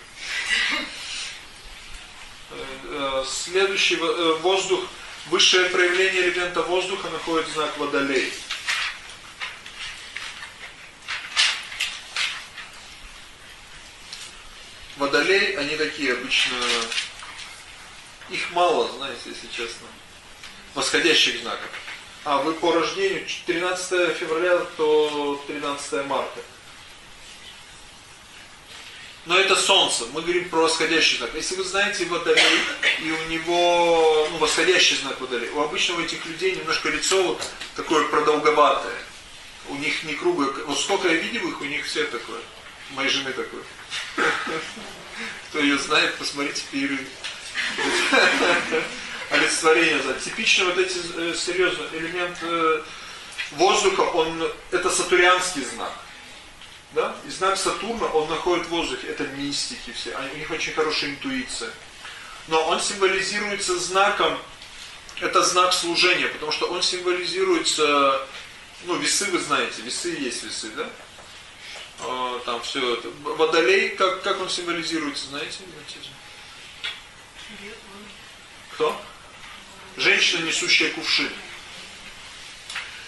Э, э, следующий э, воздух, высшее проявление элемента воздуха находит знак Водолей. Водолей, они такие обычно, их мало, знаете, если честно, восходящих знаков. А вы по рождению 13 февраля, то 13 марта. Но это солнце, мы говорим про восходящий знак. Если вы знаете водолей, и у него ну, восходящий знак водолей, у обычного этих людей немножко лицо вот такое продолговатое. У них не круглое. Вот сколько я видел их, у них все такое. У моей жены такое. Кто ее знает, посмотрите перерыв. Олицетворение. Типично вот эти э, серьезно элемент э, воздуха, он это сатурянский знак. Да? И знак Сатурна, он находит в воздухе, это мистики все, у них очень хорошая интуиция. Но он символизируется знаком, это знак служения, потому что он символизируется, ну весы вы знаете, весы есть весы, да? О, там все это. Водолей, как, как он символизируется, знаете? Кто? Женщина, несущая кувшин.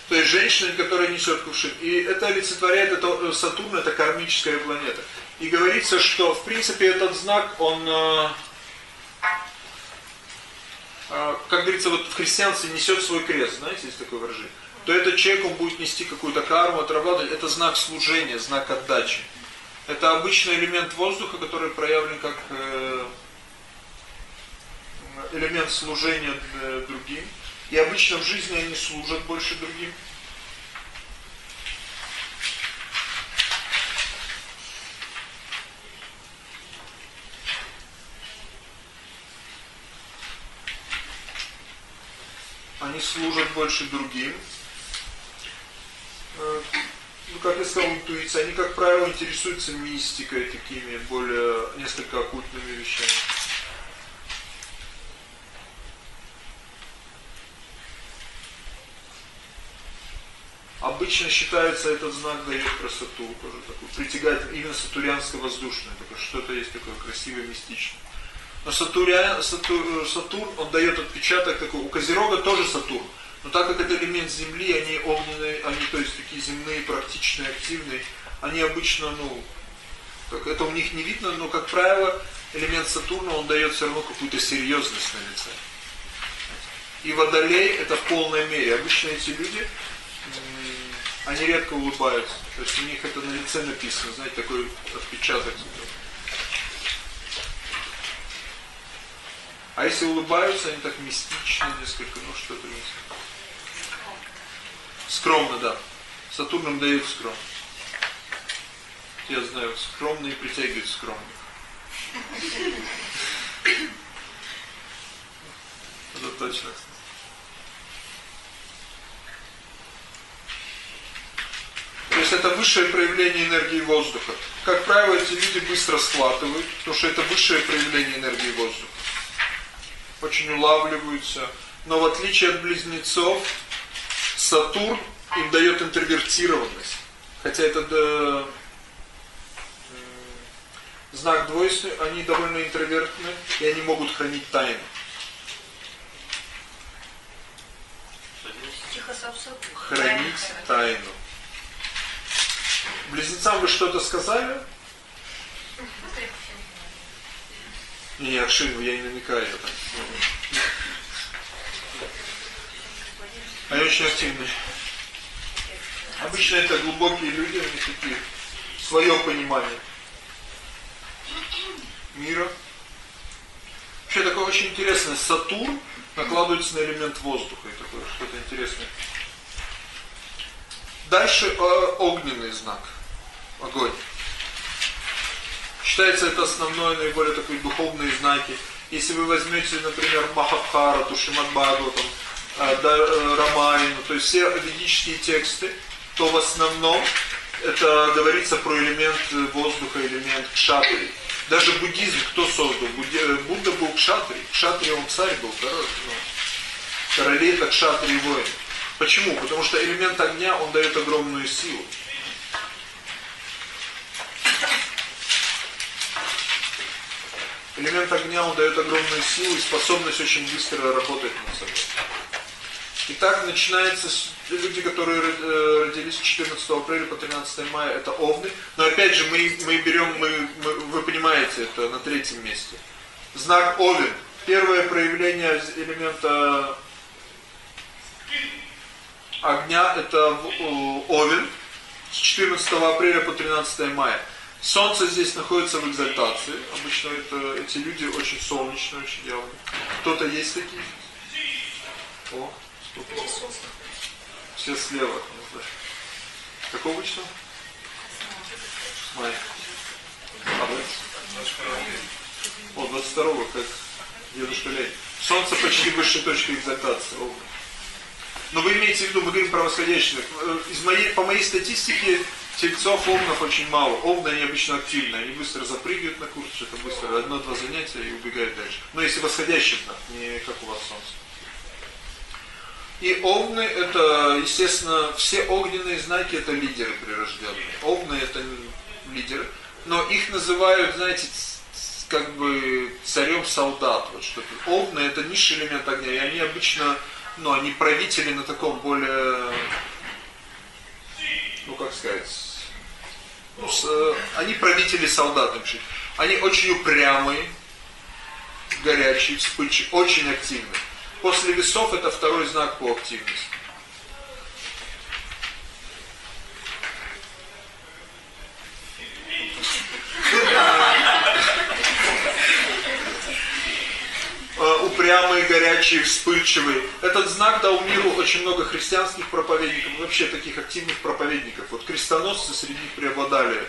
То есть женщина, которая несет кувшин. И это олицетворяет, это э, Сатурн, это кармическая планета. И говорится, что в принципе этот знак, он, э, э, как говорится, вот в христианстве несет свой крест, знаете, есть такое выражение. То этот человек, он будет нести какую-то карму, отрабатывать, это знак служения, знак отдачи. Это обычный элемент воздуха, который проявлен как элемент служения другим. И обычно в жизни они служат больше другим. Они служат больше другим. Э, ну, как я сказал, интуиция. Они, как правило, интересуются мистикой, такими более, несколько оккультными вещами. Обычно считается этот знак дает красоту, тоже такую, притягает именно сатурянско-воздушное, такое что-то есть такое красивое, мистичное. Но Сатуря, Сатур, Сатурн, он дает отпечаток такой, у Козерога тоже Сатурн. Но так как это элемент Земли, они огненные, они то есть такие земные, практичные, активные, они обычно, ну, так это у них не видно, но как правило, элемент Сатурна, он дает все равно какую-то серьезность на лице. И Водолей это в полной мере. Обычно эти люди, они редко улыбаются. То есть у них это на лице написано, знаете, такой отпечаток. А если улыбаются, они так мистично несколько, ну что-то есть. Скромно, да. Сатурн дает скромно. Я знаю, скромные притягивают скромных. Это точно. То есть это высшее проявление энергии воздуха. Как правило, эти люди быстро схватывают, потому что это высшее проявление энергии воздуха. Очень улавливаются. Но в отличие от близнецов, Сатурн им дает интровертированность. Хотя это да, знак двойственный, они довольно интровертны, и они могут хранить тайну. Хранить тайну. Близнецам вы что-то сказали? Не, не, Акшин, я не намекаю. Это. Они очень активные. Обычно это глубокие люди, они такие, свое понимание мира. Вообще такое очень интересное. Сатурн накладывается на элемент воздуха. И такое что-то интересное. Дальше э, огненный знак. Огонь. Считается это основной, наиболее такой духовные знаки. Если вы возьмете, например, Махабхарату, Шимад Бхагаватам, э, э, Рамайну, то есть все ведические тексты, то в основном это говорится про элемент воздуха, элемент кшатри. Даже буддизм кто создал? Будда был кшатри. Кшатри он царь был, король. Ну, короли это кшатри воин. Почему? Потому что элемент огня, он дает огромную силу. Элемент огня, он дает огромную силу и способность очень быстро работать над собой. Итак, начинается с люди, которые э, родились 14 апреля по 13 мая, это овны. Но опять же, мы, мы берем, мы, мы, вы понимаете, это на третьем месте. Знак овен. Первое проявление элемента огня это овен с 14 апреля по 13 мая. Солнце здесь находится в экзальтации. Обычно это, эти люди очень солнечные, очень явные. Кто-то есть такие? О, сколько? Все слева. Какого числа? Мая. А вы? О, 22 как дедушка Лень. Солнце почти высшей точки экзальтации. О. Но вы имеете в виду, мы говорим про восходящих. Э, из моей, по моей статистике, тельцов, овнов очень мало. Овны, они обычно активны. Они быстро запрыгивают на курс, это быстро. Одно-два занятия и убегают дальше. Но если восходящих, не как у вас солнце. И овны это, естественно, все огненные знаки это лидеры прирожденные. Овны это лидеры, но их называют, знаете, как бы царем солдат. Вот что -то. Овны это низший элемент огня, и они обычно, ну, они правители на таком более, ну, как сказать, ну, с, они правители солдат. Они очень упрямые, горячие, вспыльчивые, очень активные. После весов это второй знак по активности. Э, упрямые, горячие, вспыльчивые. Этот знак дал миру очень много христианских проповедников, вообще таких активных проповедников. Вот крестоносцы среди них преобладали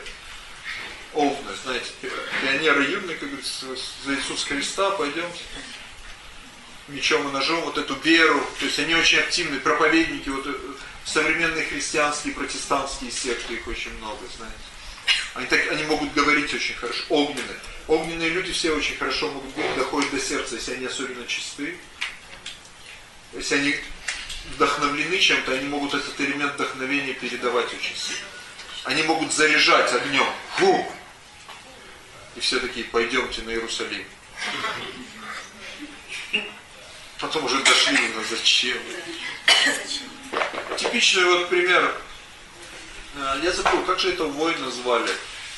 овны, знаете, пионеры юные, как говорится, за Иисуса Христа, пойдемте мечом и ножом вот эту веру, то есть они очень активные, проповедники, вот э, современные христианские, протестантские секты, их очень много, знаете. Они, так, они могут говорить очень хорошо, огненные. Огненные люди все очень хорошо могут говорить, доходят до сердца, если они особенно чисты. Если они вдохновлены чем-то, они могут этот элемент вдохновения передавать очень сильно. Они могут заряжать огнем. Фу! И все такие, пойдемте на Иерусалим. Потом уже дошли именно зачем. Типичный вот пример. Э, я забыл, как же это воина звали.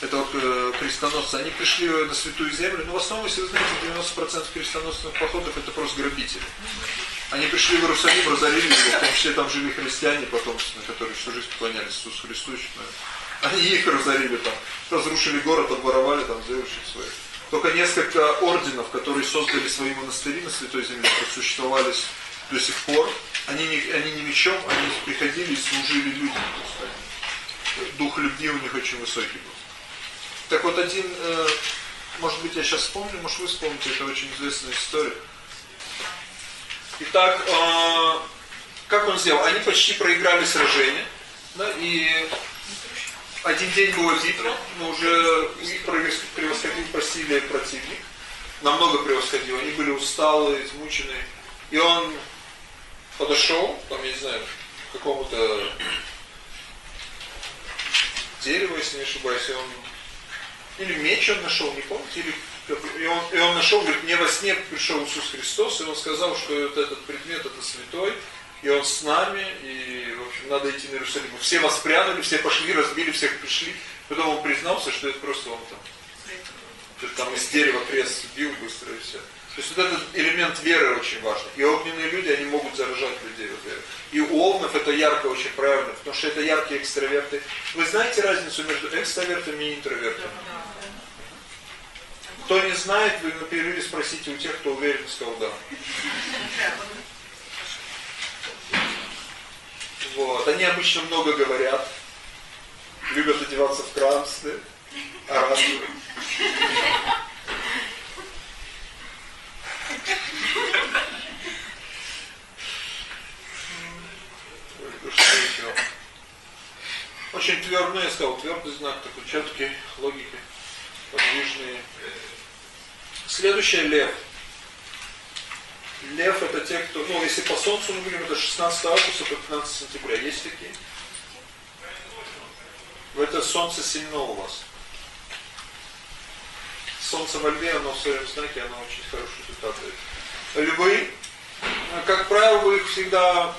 Это вот э, крестоносцы. Они пришли на Святую Землю. Но в основном, если вы знаете, 90% крестоносных походов это просто грабители. Они пришли в Иерусалим, разорили его, в том числе там жили христиане, потомственные, которые всю жизнь поклонялись Иисусу Христу. Они их разорили там, разрушили город, обворовали там девушек своих. Только несколько орденов, которые создали свои монастыри на Святой Земле, просуществовали до сих пор. Они не, они не мечом, они приходили и служили людям. Дух любви у них очень высокий был. Так вот один, э, может быть я сейчас вспомню, может вы вспомните, это очень известная история. Итак, э, как он сделал? Они почти проиграли сражение, да, и один день было битва, но уже их превосходил по противник, намного превосходил, они были усталые, измученные, и он подошел, там, я не знаю, какому-то дереву, если не ошибаюсь, и он или меч он нашел, не помните, или и он, и он нашел, говорит, мне во сне пришел Иисус Христос, и он сказал, что вот этот предмет это святой, и он с нами, и, в общем, надо идти на Иерусалим. Все воспрянули, все пошли, разбили, всех пришли. Потом он признался, что это просто он там, что там из дерева крест бил быстро и все. То есть вот этот элемент веры очень важный. И огненные люди, они могут заражать людей вот верой. И у овнов это ярко очень правильно, потому что это яркие экстраверты. Вы знаете разницу между экстравертами и интровертами? Кто не знает, вы на перерыве спросите у тех, кто уверен, сказал да. Вот. Они обычно много говорят, любят одеваться в крамсы, оратывают. Очень твердый, я сказал, твердый знак, такой четкий, логики, подвижные. Следующее лев. Лев это те, кто, ну если по солнцу мы говорим, это 16 августа по 15 сентября. Есть такие? Это солнце сильно у вас. Солнце во льве, оно в своем знаке, оно очень хороший результат дает. Львы, как правило, вы их всегда...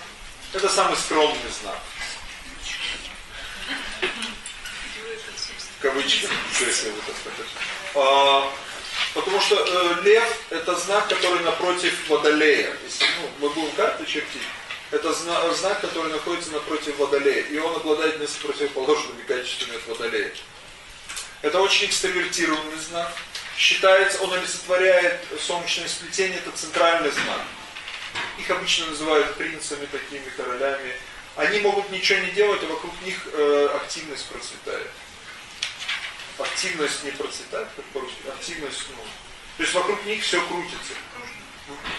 Это самый скромный знак. Кавычки, если вы так. А, Потому что э, лев это знак, который напротив водолея. Если ну, мы будем карты чертить, это знак, который находится напротив водолея. И он обладает несколько противоположными качествами от водолея. Это очень экстравертированный знак. Считается, он олицетворяет солнечное сплетение, это центральный знак. Их обычно называют принцами, такими королями. Они могут ничего не делать, а вокруг них э, активность процветает активность не процветает, как по-русски, активность, ну, то есть вокруг них все крутится.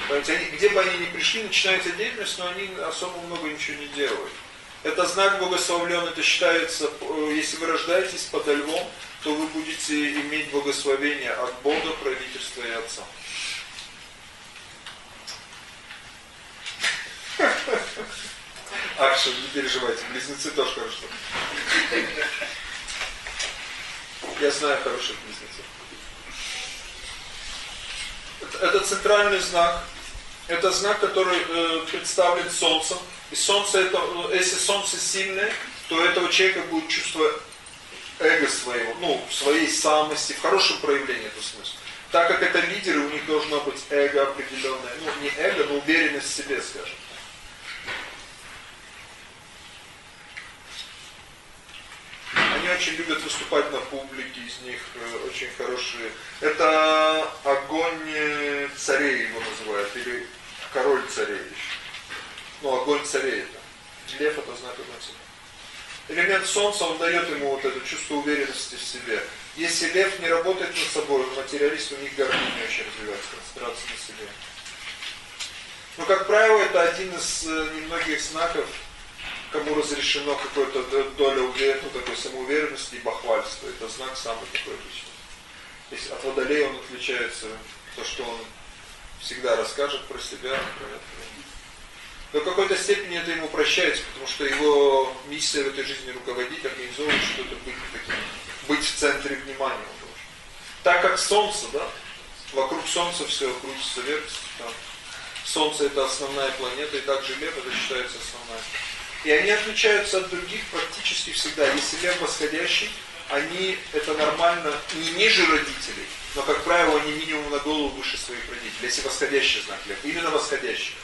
Они, где бы они ни пришли, начинается деятельность, но они особо много ничего не делают. Это знак благословлен, это считается, э, если вы рождаетесь под львом, то вы будете иметь благословение от Бога, правительства и Отца. Акша, не переживайте, близнецы тоже хорошо. Я знаю хороших близнецов. Это центральный знак. Это знак, который э, представлен Солнцем. И Солнце это, ну, если Солнце сильное, то этого человека будет чувство эго своего, ну, своей самости, в хорошем проявлении это смысл. Так как это лидеры, у них должно быть эго определенное. Ну, не эго, но уверенность в себе, скажем. Они очень любят выступать на публике, из них э, очень хорошие. Это огонь э, царей его называют, или король царей. Ну, огонь царей это. Лев это знак огонь царей. Элемент солнца, он дает ему вот это чувство уверенности в себе. Если лев не работает над собой, материалист, у них гордыня очень развивается, концентрация на себе. Но, как правило, это один из э, немногих знаков, кому разрешено какое-то доля уверенности, ну, такой самоуверенности и бахвальства. Это знак самый такой обычный. То есть от водолея он отличается, то, что он всегда расскажет про себя. Про это. до какой-то степени это ему прощается, потому что его миссия в этой жизни руководить, организовывать что-то, быть таким, быть в центре внимания. Так как Солнце, да, вокруг Солнца все крутится вверх, там. Солнце это основная планета, и также Лев это считается основная. И они отличаются от других практически всегда. Если Лев восходящий, они, это нормально, не ниже родителей, но, как правило, они минимум на голову выше своих родителей, если восходящий знак Лев. Именно восходящий.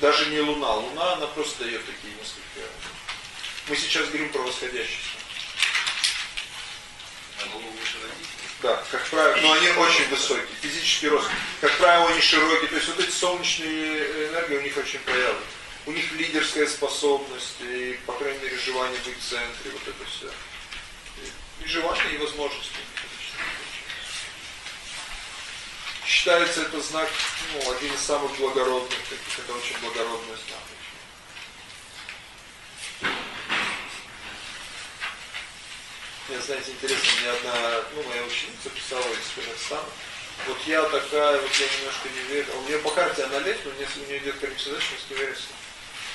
Даже не Луна. Луна, она просто дает такие несколько... Мы сейчас говорим про родителей. Да, как правило, но они очень высокие, физический рост. Как правило, они широкие, то есть вот эти солнечные энергии у них очень проявлены. У них лидерская способность, и, по крайней мере, желание быть в центре, вот это все. И желание, и возможности. Считается это знак, ну, один из самых благородных, таких, это очень благородный знак. Мне, знаете, интересно, мне одна, ну, моя ученица писала из Казахстана. Вот я такая, вот я немножко не верю. У нее по карте она лет, но у нее, идет коллективизация версия.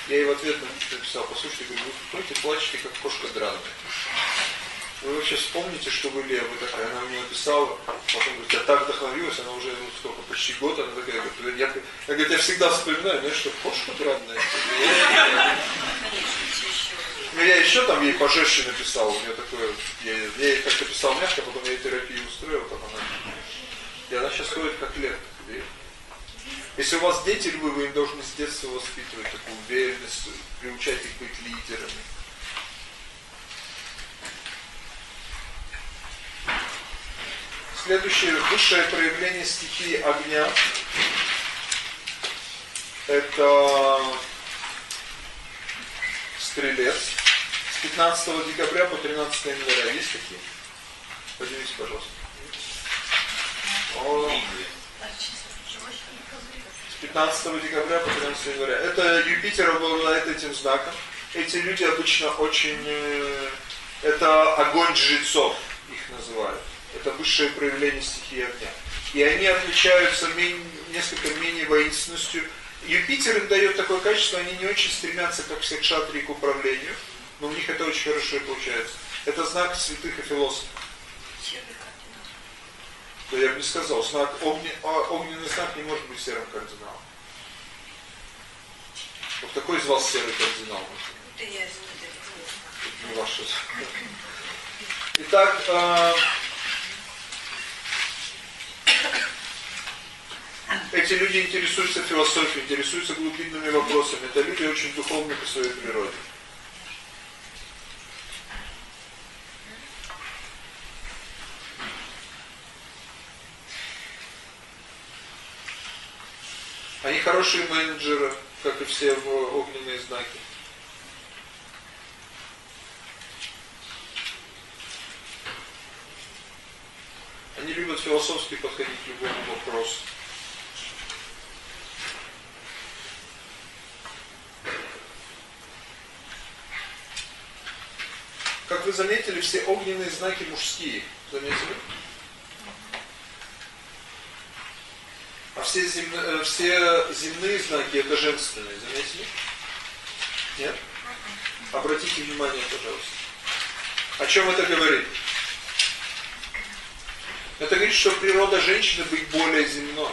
Я ей в ответ написал, послушайте, говорю, вы ходите, плачете, как кошка драная. Вы вообще вспомните, что вы лев, вы такая, она мне написала, потом говорит, я так вдохновилась, она уже ну, сколько, почти год, она такая, говорит, я, я, говорит, я всегда вспоминаю, знаешь, что кошка драная. Ну, я еще там ей пожестче написал, у меня такое, я, я ей как-то писал мягко, потом я ей терапию устроил, там она, и она сейчас ходит как лев. Если у вас дети львы, вы им должны с детства воспитывать такую уверенность, приучать их быть лидерами. Следующее, высшее проявление стихии огня. Это стрелец. С 15 декабря по 13 января. Есть такие? Поднимите, пожалуйста. О, с 15 декабря по 13 января. Это Юпитер обладает этим знаком. Эти люди обычно очень... э, Это огонь жрецов, их называют. Это высшее проявление стихии огня. И они отличаются несколько менее воинственностью. Юпитер им дает такое качество, они не очень стремятся, как все кшатрии, к управлению, но у них это очень хорошо и получается. Это знак святых и философов. Да я бы не сказал, знак огне, а, огненный знак не может быть серым кардиналом. Вот какой из вас серый кардинал? Это я из Не ваш. Итак, э, эти люди интересуются философией, интересуются глубинными вопросами. Это люди очень духовные по своей природе. Они хорошие менеджеры, как и все в огненные знаки. Любят философски подходить к любому вопросу. Как вы заметили, все огненные знаки мужские. Заметили? А все, земны, э, все земные знаки это женственные. Заметили? Нет? Обратите внимание, пожалуйста. О чем это говорит? Это говорит, что природа женщины быть более земной.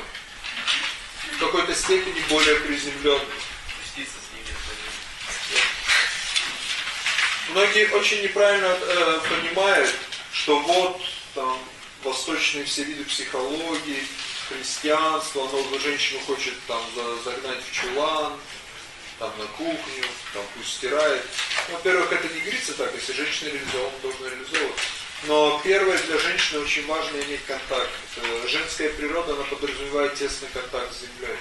В какой-то степени более приземленной. Многие очень неправильно э, понимают, что вот там восточные все виды психологии, христианство, оно уже женщину хочет там за- загнать в чулан, там на кухню, там пусть стирает. Во-первых, это не говорится так, если женщина реализована, должна реализовывать. Но первое для женщины очень важно иметь контакт. Э, Женская природа, она подразумевает тесный контакт с землей.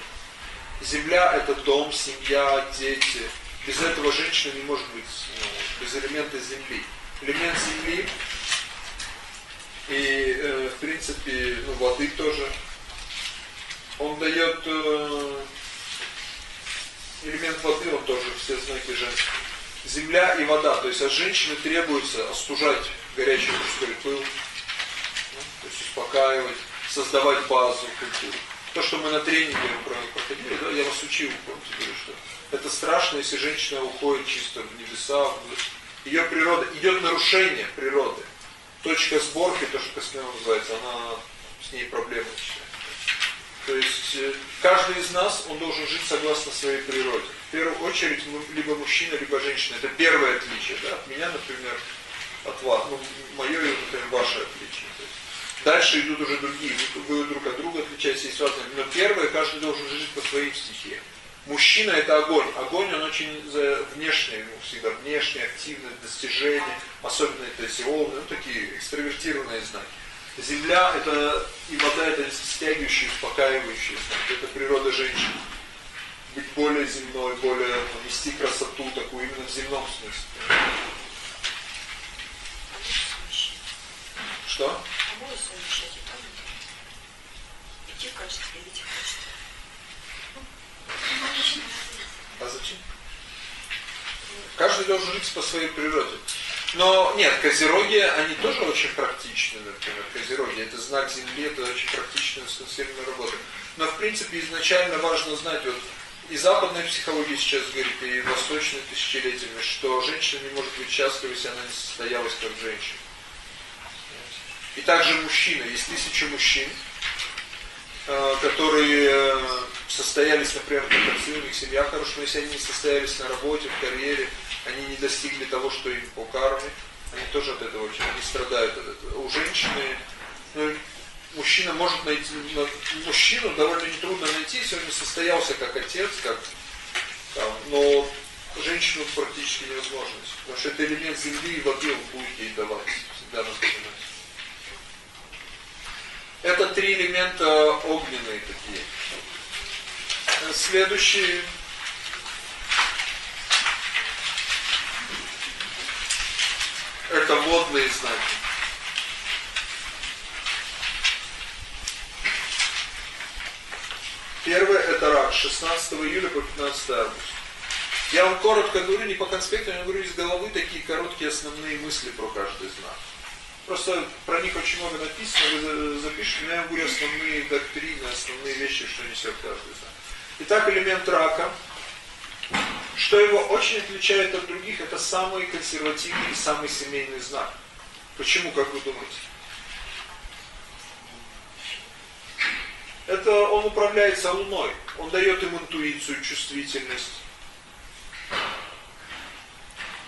Земля это дом, семья, дети. Без этого женщина не может быть, ну, без элемента земли. Элемент земли и, э, в принципе, ну, воды тоже. Он дает э, элемент воды, он тоже все знаки женские. Земля и вода, то есть от женщины требуется остужать горячий мужской пыл, ну, то есть успокаивать, создавать базу культуры. То, что мы на тренинге про- проходили, да, я вас учил, говорю, что это страшно, если женщина уходит чисто в небеса. Ее природа, идет нарушение природы. Точка сборки, то, что Космео называется, она с ней проблемы То есть э, каждый из нас, он должен жить согласно своей природе. В первую очередь, либо мужчина, либо женщина. Это первое отличие. Да? От меня, например, от вас. Ну, мое и, например, ваше отличие. Дальше идут уже другие. Вы друг от друга отличаетесь, есть разные. Но первое, каждый должен жить по своим стихиям. Мужчина это огонь. Огонь он очень внешний, ему всегда внешний, активный, достижение, особенно это сиолны, ну такие экстравертированные знаки. Земля это и вода это стягивающие, успокаивающие знаки. Это природа женщины. Быть более земной, более нести красоту такую именно в земном смысле. Что? А зачем? Каждый должен жить по своей природе. Но нет, козероги, они тоже очень практичны, например. Козероги, это знак Земли, это очень практичная сконцентрированная работа. Но в принципе изначально важно знать, вот и западная психология сейчас говорит, и восточная тысячелетиями, что женщина не может быть счастлива, если она не состоялась как женщина. И также мужчина. Есть тысячи мужчин, Э, которые э, состоялись, например, в корпоративных семьях хороших, но если они не состоялись на работе, в карьере, они не достигли того, что им по карме, они тоже от этого очень, они страдают от этого. У женщины, ну, мужчина может найти, мужчину довольно нетрудно найти, не состоялся как отец, как там, но женщину практически невозможно, потому что это элемент земли и воды он будет ей давать, всегда напоминать. Это три элемента огненные такие. Следующий это водные знаки. Первое это рак, 16 июля по 15 августа. Я вам коротко говорю, не по конспекту, я говорю из головы такие короткие основные мысли про каждый знак. Просто про них очень много написано, вы запишите, я говорю основные доктрины, основные вещи, что несет каждый знак. Итак, элемент рака. Что его очень отличает от других, это самый консервативный и самый семейный знак. Почему, как вы думаете? Это он управляется Луной. Он дает им интуицию, чувствительность.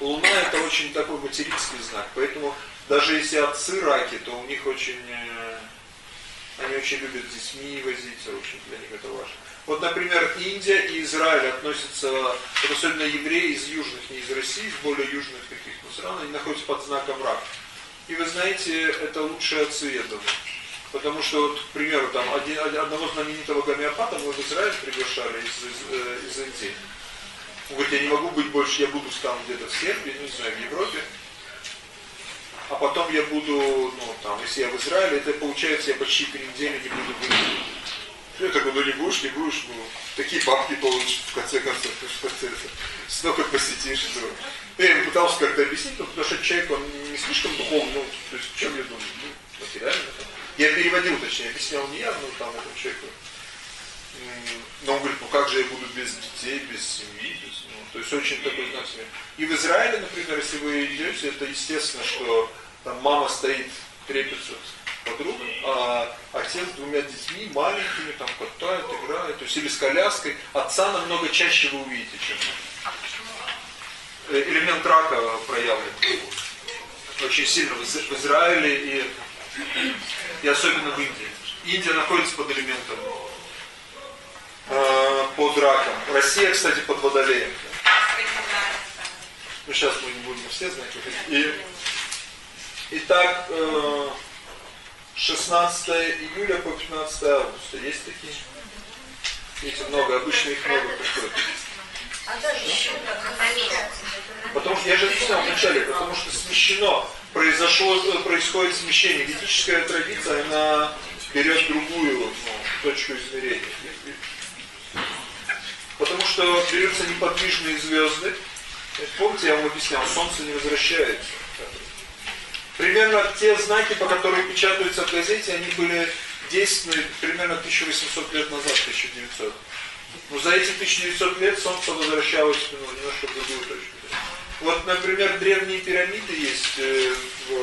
Луна это очень такой материнский знак, поэтому даже если отцы раки, то у них очень, э, они очень любят с детьми возиться, очень для них это важно. Вот, например, Индия и Израиль относятся, особенно евреи из южных, не из России, из более южных каких-то стран, они находятся под знаком рака. И вы знаете, это лучшие отцы, я думаю. Потому что, вот, к примеру, там один, одного знаменитого гомеопата мы в Израиль приглашали из, из, э, из Индии. Он говорит, я не могу быть больше, я буду там где-то в Сербии, ну, не знаю, в Европе а потом я буду, ну там, если я в Израиле, это получается, я почти три недели не буду выйти. Я такой, ну не будешь, не будешь, ну, такие бабки получишь, в конце концов, в конце столько посетишь, что... Я ему пытался как-то объяснить, ну, потому что человек, он не слишком духовный, ну, то есть, чем я думаю, ну. Я переводил, точнее, объяснял не я, но там этому человеку. Но он говорит, ну как же я буду без детей, без семьи, без, ну, то есть очень такой знак семьи. И в Израиле, например, если вы идете, это естественно, что там мама стоит, трепится подруга, а отец с двумя детьми, маленькими, там катает, играет, то есть или с коляской. Отца намного чаще вы увидите, чем э, элемент рака проявлен очень сильно в Израиле и, и особенно в Индии. Индия находится под элементом э, под раком. Россия, кстати, под водолеем. Ну, сейчас мы не будем все знать. И, итак, 16 э, июля по 15 августа. Есть такие? Видите, много, обычно их много приходит. Потому что, я же объяснял вначале, потому что смещено, произошло, э, происходит смещение. Ведическая традиция, она берет другую ну, точку измерения. Потому что берутся неподвижные звезды, Помните, я вам объяснял, солнце не возвращается. Примерно те знаки, по которым печатаются в газете, они были действует примерно 1800 лет назад, 1900. Но за эти 1900 лет Солнце возвращалось ну, немножко в другую точку. Вот, например, древние пирамиды есть э, в,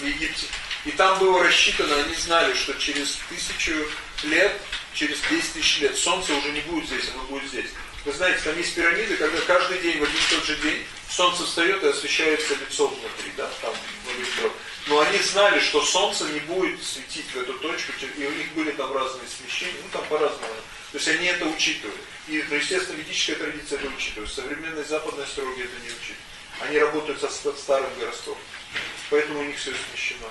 в Египте. И там было рассчитано, они знали, что через тысячу лет, через 10 тысяч лет Солнце уже не будет здесь, оно будет здесь. Вы знаете, там есть пирамиды, когда каждый день, в один и тот же день, Солнце встает и освещается лицо внутри, да, там, Но они знали, что Солнце не будет светить в эту точку, и у них были там разные смещения, ну там по-разному. То есть они это учитывали. И, ну, естественно, ведическая традиция это учитывает. Современные западные астрологи это не учитывают. Они работают со старым гороскопом. Поэтому у них все смещено.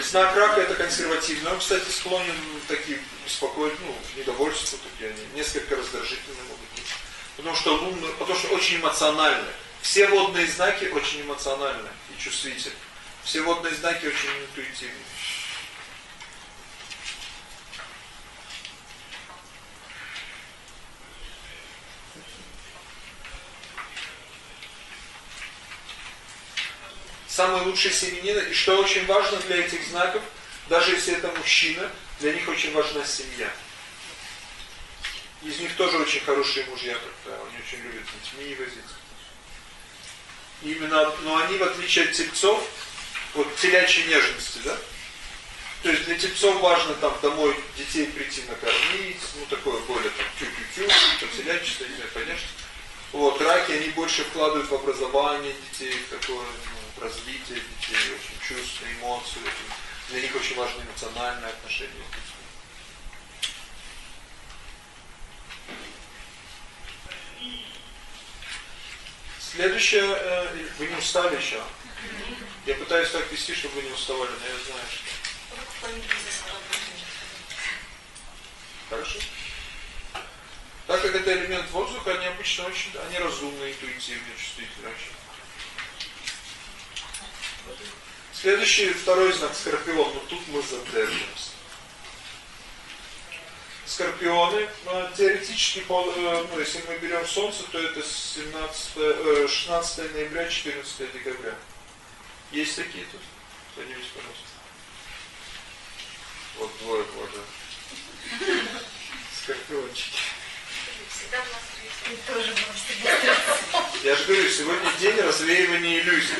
Знак рака это консервативный. Он, кстати, склонен такие беспокоить, ну, недовольство такие они, несколько раздражительные могут быть. Потому что лунно, потому что очень эмоциональны. Все водные знаки очень эмоциональны и чувствительны. Все водные знаки очень интуитивны. Самые лучшие семенины. И что очень важно для этих знаков, даже если это мужчина, для них очень важна семья. Из них тоже очень хорошие мужья, как они очень любят детьми возиться. Именно, но они, в отличие от тельцов, вот телячьей нежности, да? То есть для тельцов важно там домой детей прийти накормить, ну такое более там тю-тю-тю, телячество, не знаю, конечно. Вот, раки, они больше вкладывают в образование детей, такое, ну, развитие детей, очень чувства, эмоции. Для них очень важны эмоциональные отношения с детьми. Следующее, э, вы не устали еще? Я пытаюсь так вести, чтобы вы не уставали, но я знаю, что... Хорошо. Так как это элемент воздуха, они обычно очень, они разумные, интуитивные, чувствительные. Следующий, второй знак Скорпион, но тут мы задержимся. Скорпионы, ну, теоретически, э, ну, если мы берем Солнце, то это 17, 16 э, ноября, 14 декабря. Есть такие тут? Кто-нибудь, пожалуйста. Вот двое тоже. Скорпиончики. Я же говорю, сегодня день развеивания иллюзий.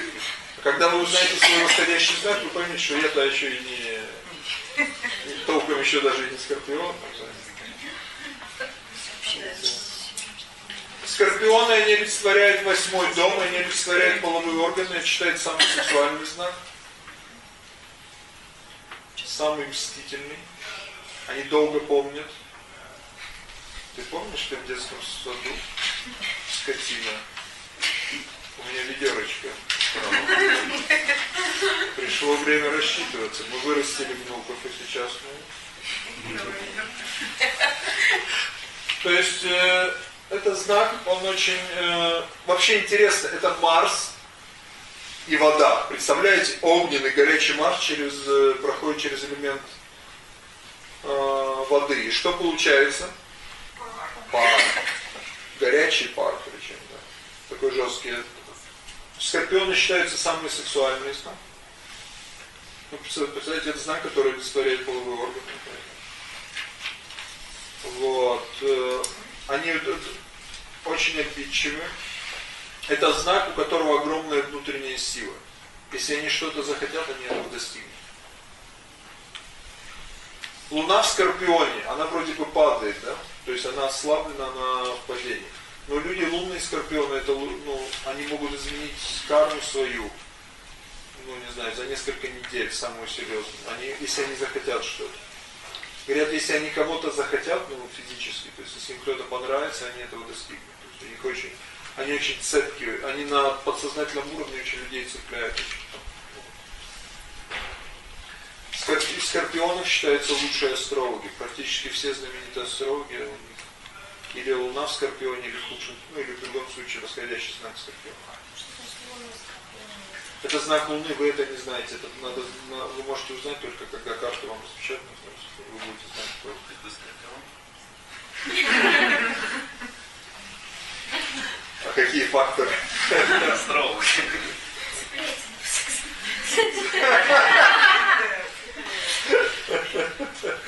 Когда вы узнаете свой восходящий знак, вы поймете, что это еще и не толком еще даже и не скорпион. Скорпионы, они олицетворяют восьмой дом, они олицетворяют половые органы, это считается самый сексуальный знак. Самый мстительный. Они долго помнят. Ты помнишь, ты в детском саду? Скотина. У меня Пришло время рассчитываться. Мы вырастили внуков, и сейчас мы... То есть, э, это знак, он очень... Э, вообще интересно, это Марс и вода. Представляете, огненный горячий Марс через, э, проходит через элемент э, воды. И что получается? Пар. Горячий пар причем, да. Такой жесткий Скорпионы считаются самыми сексуальными знак. Ну, представляете, это знак, который олицетворяет половой орган. Вот. Э, они очень обидчивы. Это знак, у которого огромная внутренняя сила. Если они что-то захотят, они этого достигнут. Луна в Скорпионе, она вроде бы падает, да? То есть она ослаблена на падении. Но люди лунные скорпионы, это, ну, они могут изменить карму свою, ну, не знаю, за несколько недель, самую серьезную. Они, если они захотят что-то. Говорят, если они кого-то захотят, ну, физически, то есть, если им кто-то понравится, они этого достигнут. То есть, у них очень, они очень цепкие, они на подсознательном уровне очень людей цепляют. Скорпионов считаются лучшие астрологи. Практически все знаменитые астрологи, или Луна в Скорпионе, или в худшем, ну или в другом случае восходящий знак Скорпиона. Это знак Луны, вы это не знаете. Это надо, вы можете узнать только когда карту вам распечатают, вы будете знать, кто это. А какие факторы? Астролог. И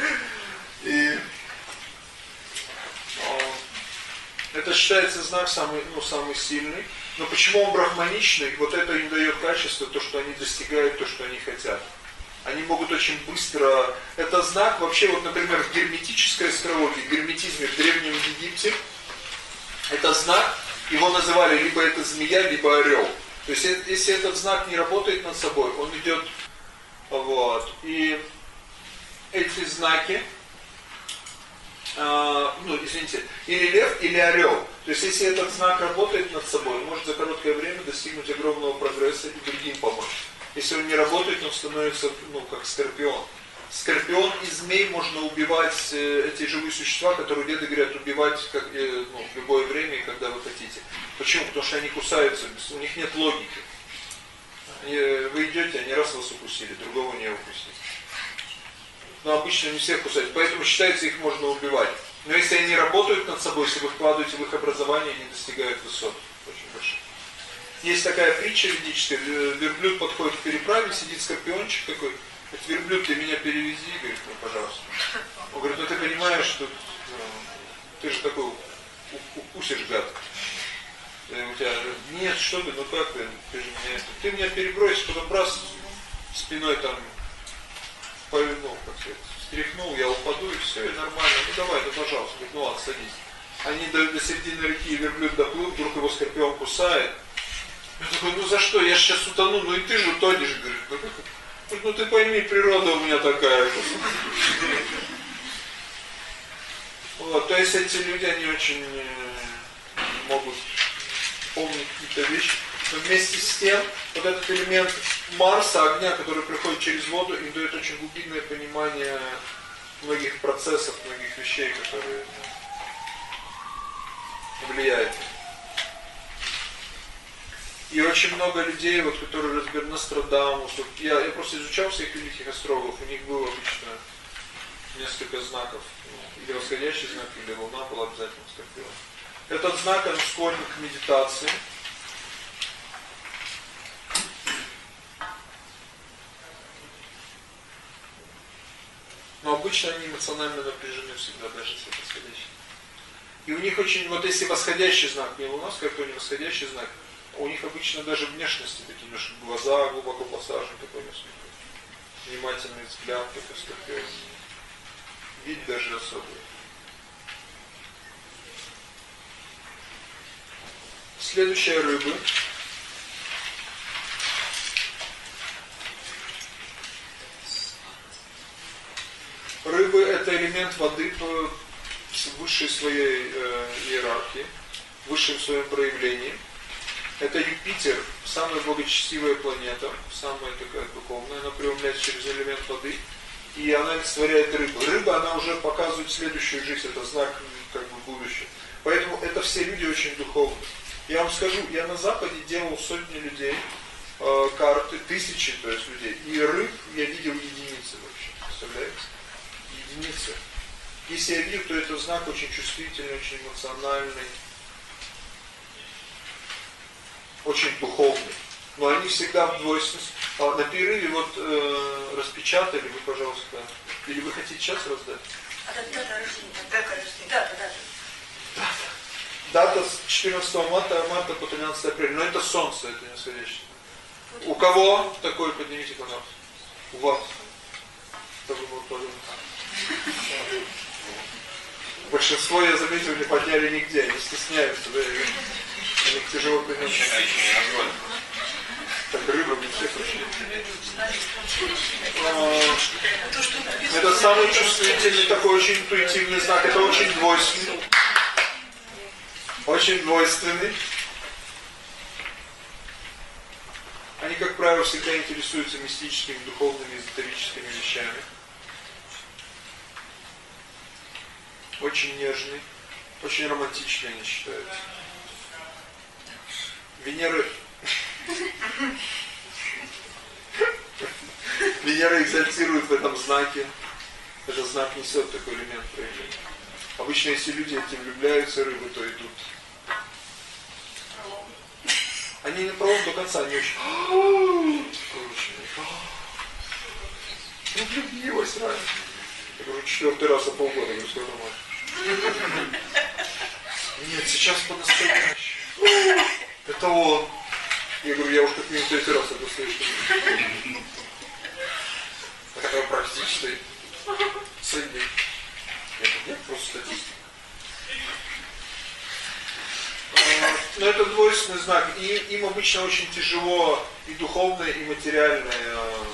это считается знак самый, ну, самый сильный. Но почему он брахманичный? Вот это им дает качество, то, что они достигают то, что они хотят. Они могут очень быстро... Это знак вообще, вот, например, в герметической астрологии, в герметизме в Древнем Египте, это знак, его называли либо это змея, либо орел. То есть, если этот знак не работает над собой, он идет... Вот. И эти знаки, э, ну, извините, или лев, или орел. То есть, если этот знак работает над собой, он может за короткое время достигнуть огромного прогресса и другим помочь. Если он не работает, он становится, ну, как скорпион. Скорпион и змей можно убивать, э, эти живые существа, которые веды говорят, убивать как, э, ну, в любое время и когда вы хотите. Почему? Потому что они кусаются, у них нет логики. Они, вы идете, они раз вас укусили, другого не укусили. Но обычно не всех кусают, поэтому считается, их можно убивать. Но если они работают над собой, если вы вкладываете в их образование, они достигают высот очень больших. Есть такая притча ведическая, верблюд подходит к переправе, сидит скорпиончик такой, говорит, верблюд, ты меня перевези, говорит, ну, пожалуйста. Он говорит, ну ты понимаешь, что ну, ты же такой укусишь гад. Э, у тебя, нет, что ты, ну как ты, ты же меня, ты меня перебросишь, потом раз спиной там, ну, как сказать, встряхнул, я упаду и все, и нормально, ну давай, ну пожалуйста, ну ладно, садись. Они до, до середины реки верблюд доплыл, вдруг его скорпион кусает, я такой, ну за что, я сейчас утону, ну и ты же утонешь, говорит, ну, ну ты пойми, природа у меня такая. Вот, то есть эти люди, они очень э, могут помнить какие-то вещи. Вместе с тем, вот этот элемент Марса, огня, который приходит через воду, им дает очень глубинное понимание многих процессов, многих вещей, которые влияют. И очень много людей, вот, которые разбирают Нострадамус. Вот я, я просто изучал всех великих астрологов, у них было обычно несколько знаков. Ну, или восходящий знак, или луна была обязательно скорпион. Этот знак, он склонен к медитации. Но обычно они эмоционально напряжены всегда, даже если восходящий. И у них очень, вот если восходящий знак, не луна, скорпион, восходящий знак, у них обычно даже внешности такие, немножко глаза глубоко посажены, такой внимательный взгляд, такой скорпион. Вид даже особый. Следующая рыба. Рыбы это элемент воды по высшей своей э, иерархии, высшем своем проявлении. Это Юпитер, самая благочестивая планета, самая такая духовная, она преумляется через элемент воды, и она олицетворяет рыбу. Рыба, она уже показывает следующую жизнь, это знак как бы будущего. Поэтому это все люди очень духовные. Я вам скажу, я на Западе делал сотни людей, э, карты, тысячи, то есть людей, и рыб я видел единицы вообще, представляете? Единицы. Если я видел, то это знак очень чувствительный, очень эмоциональный, очень духовный. Но они всегда в двойственности. А на перерыве вот э, распечатали, вы, пожалуйста, или вы хотите сейчас раздать? А дата рождения? Дата рождения. Дата, дата. Дата. Дата с 14 марта, марта по 13 апреля. Но это солнце, это не восходящее. У кого такой, поднимите, пожалуйста. У вас. Чтобы было подумать. Большинство, я заметил, не подняли нигде, не стесняются, да, они тяжело приносят. Так рыба не всех Это самый чувствительный, такой очень интуитивный знак, это очень двойственный. Очень двойственный. Они, как правило, всегда интересуются мистическими, духовными, эзотерическими вещами. Очень нежный, очень романтичный они считаются. Венера... Венера экзальтирует в этом знаке. Этот знак несет такой элемент проявления. Обычно, если люди эти влюбляются рыбы, то идут. Они не пролом до конца, они очень... Ну, влюбилась раньше. Я говорю, четвертый раз за полгода, я говорю, все нормально. Нет, сейчас по-настоящему. Это он. Я говорю, я уж как минимум третий раз это слышу. Такая практичная. Ценник. Я говорю, нет, просто статистика. А, но это двойственный знак. И им обычно очень тяжело и духовное, и материальное а,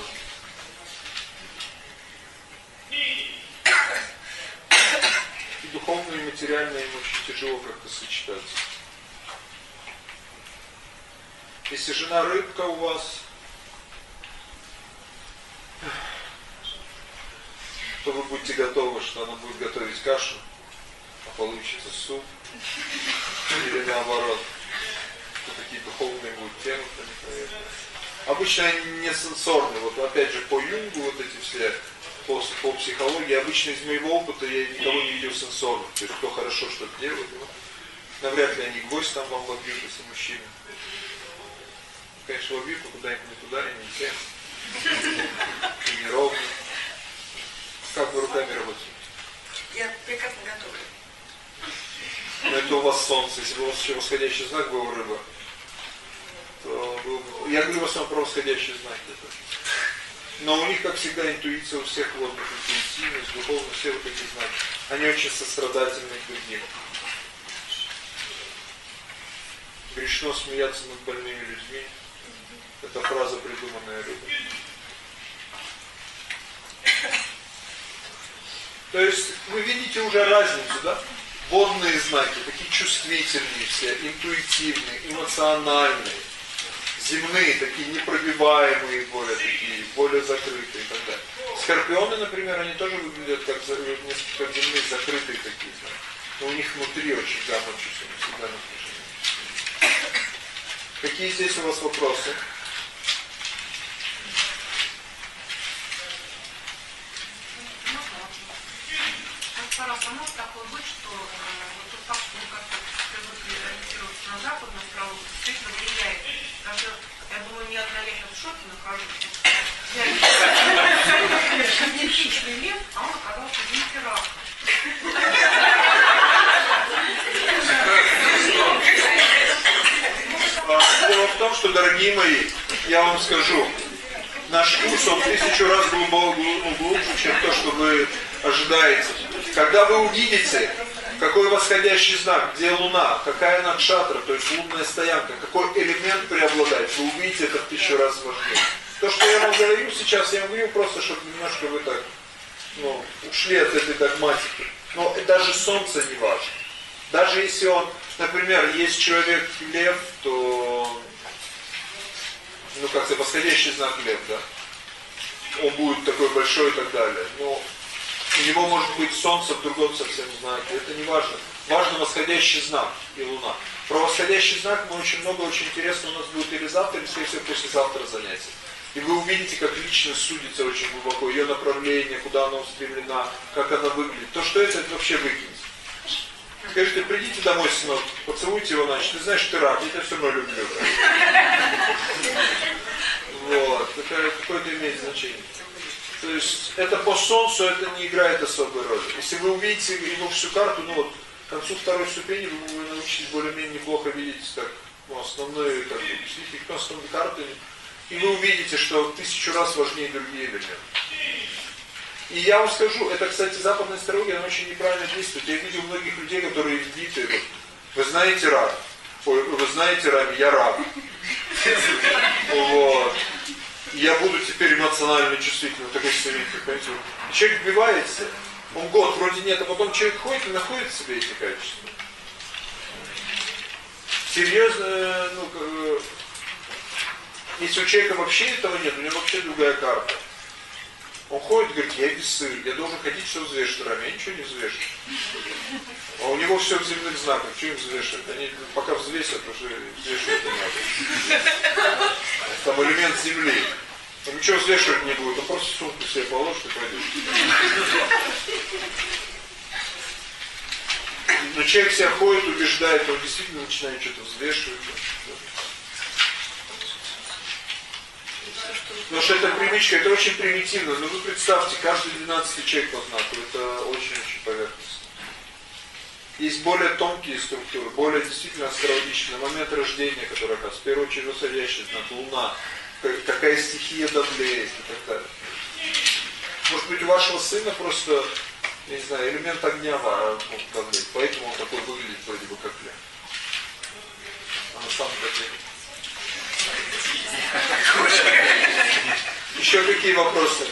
и духовное, и материальное им очень тяжело как-то сочетаться. Если жена рыбка у вас, то вы будете готовы, что она будет готовить кашу, а получится суп. Или наоборот. Что такие духовные будут темы Обычно они не сенсорные. Вот опять же по Юнгу вот эти все по, по психологии, обычно из моего опыта я никого не видел сенсорных. То есть кто хорошо что-то делает, ну, навряд ли они гвоздь там вам вобьют, если мужчины. Конечно, вобьют, но куда-нибудь не туда, и не тем. И. Как вы руками работаете? Я прекрасно готовлю. Но это у вас солнце. Если бы у вас еще восходящий знак был рыба, то был бы... Я говорю в основном про восходящий знак. Это. Но у них, как всегда, интуиция у всех водных, интуитивность, духовность, все вот эти знаки. Они очень сострадательны к другим. Грешно смеяться над больными людьми. Это фраза, придуманная рыбой. То есть вы видите уже разницу, да? Водные знаки, такие чувствительные все, интуитивные, эмоциональные земные, такие непробиваемые, более такие, более закрытые и так далее. Скорпионы, например, они тоже выглядят как несколько земные, закрытые такие. Да? Но у них внутри очень гамма чувствуется, всегда напряжение. Какие здесь у вас вопросы? Тарас, может такое быть, что э, вот тот факт, что мы как-то привыкли ориентироваться на западную страну, действительно влияет даже, я думаю, не одна лет в шоке нахожусь. Я идентичный лев, а он оказался императором. Дело в том, что, дорогие мои, я вам скажу, наш курс, он тысячу раз глубоко, глубже, чем то, что вы ожидаете. Когда вы увидите, какой восходящий знак, где Луна, какая надшатра, то есть лунная стоянка, какой элемент преобладает, вы увидите это в тысячу раз важнее. То, что я вам говорю сейчас, я вам говорю просто, чтобы немножко вы так ну, ушли от этой догматики. Но даже Солнце не важно. Даже если он, например, есть человек лев, то, ну как-то восходящий знак лев, да? Он будет такой большой и так далее. Но у него может быть солнце в другом совсем знаке. Это не важно. Важно восходящий знак и луна. Про восходящий знак мы очень много, очень интересно у нас будет или завтра, или, скорее всего, послезавтра занятия. И вы увидите, как личность судится очень глубоко, ее направление, куда она устремлена, как она выглядит. То, что это, это вообще выкиньте. Скажите, придите домой, сынок, поцелуйте его, значит, ты знаешь, ты рад, я тебя все равно люблю. Вот, какое это имеет значение. То есть это по солнцу, это не играет особой роли. Если вы увидите его всю карту, ну вот, к концу второй ступени вы, научитесь более-менее неплохо видеть так, ну, основные как бы, психику, основные карты, и вы увидите, что тысячу раз важнее другие элементы. И я вам скажу, это, кстати, западная астрология, она очень неправильно действует. Я видел многих людей, которые вот, вы знаете рак, ой, вы знаете рак, я рак. Вот я буду теперь эмоционально чувствительным, такой советник, понимаете? Человек вбивается, он год вроде нет, а потом человек ходит и находит в себе эти качества. Серьезно, ну, э, если у человека вообще этого нет, у него вообще другая карта. Он ходит, говорит, я без сыр, я должен ходить все взвешивать, раме, я ничего не взвешиваю. А у него все в земных знаках, что им взвешивать? Они пока взвесят, уже взвешивать не надо. Там элемент земли. Он ничего взвешивать не будет, он просто сумку себе положит и пойдет. Но человек себя ходит, убеждает, он действительно начинает что-то взвешивать. Потому что это привычка, это очень примитивно. Но вы представьте, каждый 12 человек по знаку, это очень-очень поверхностно. Есть более тонкие структуры, более действительно астрологичные. Момент рождения, который как в первую очередь восходящий знак, Луна, какая стихия давлеет и так далее. Может быть у вашего сына просто, не знаю, элемент огня мог давлеть, поэтому он такой выглядит вроде бы как лев. А на самом деле... Еще какие вопросы?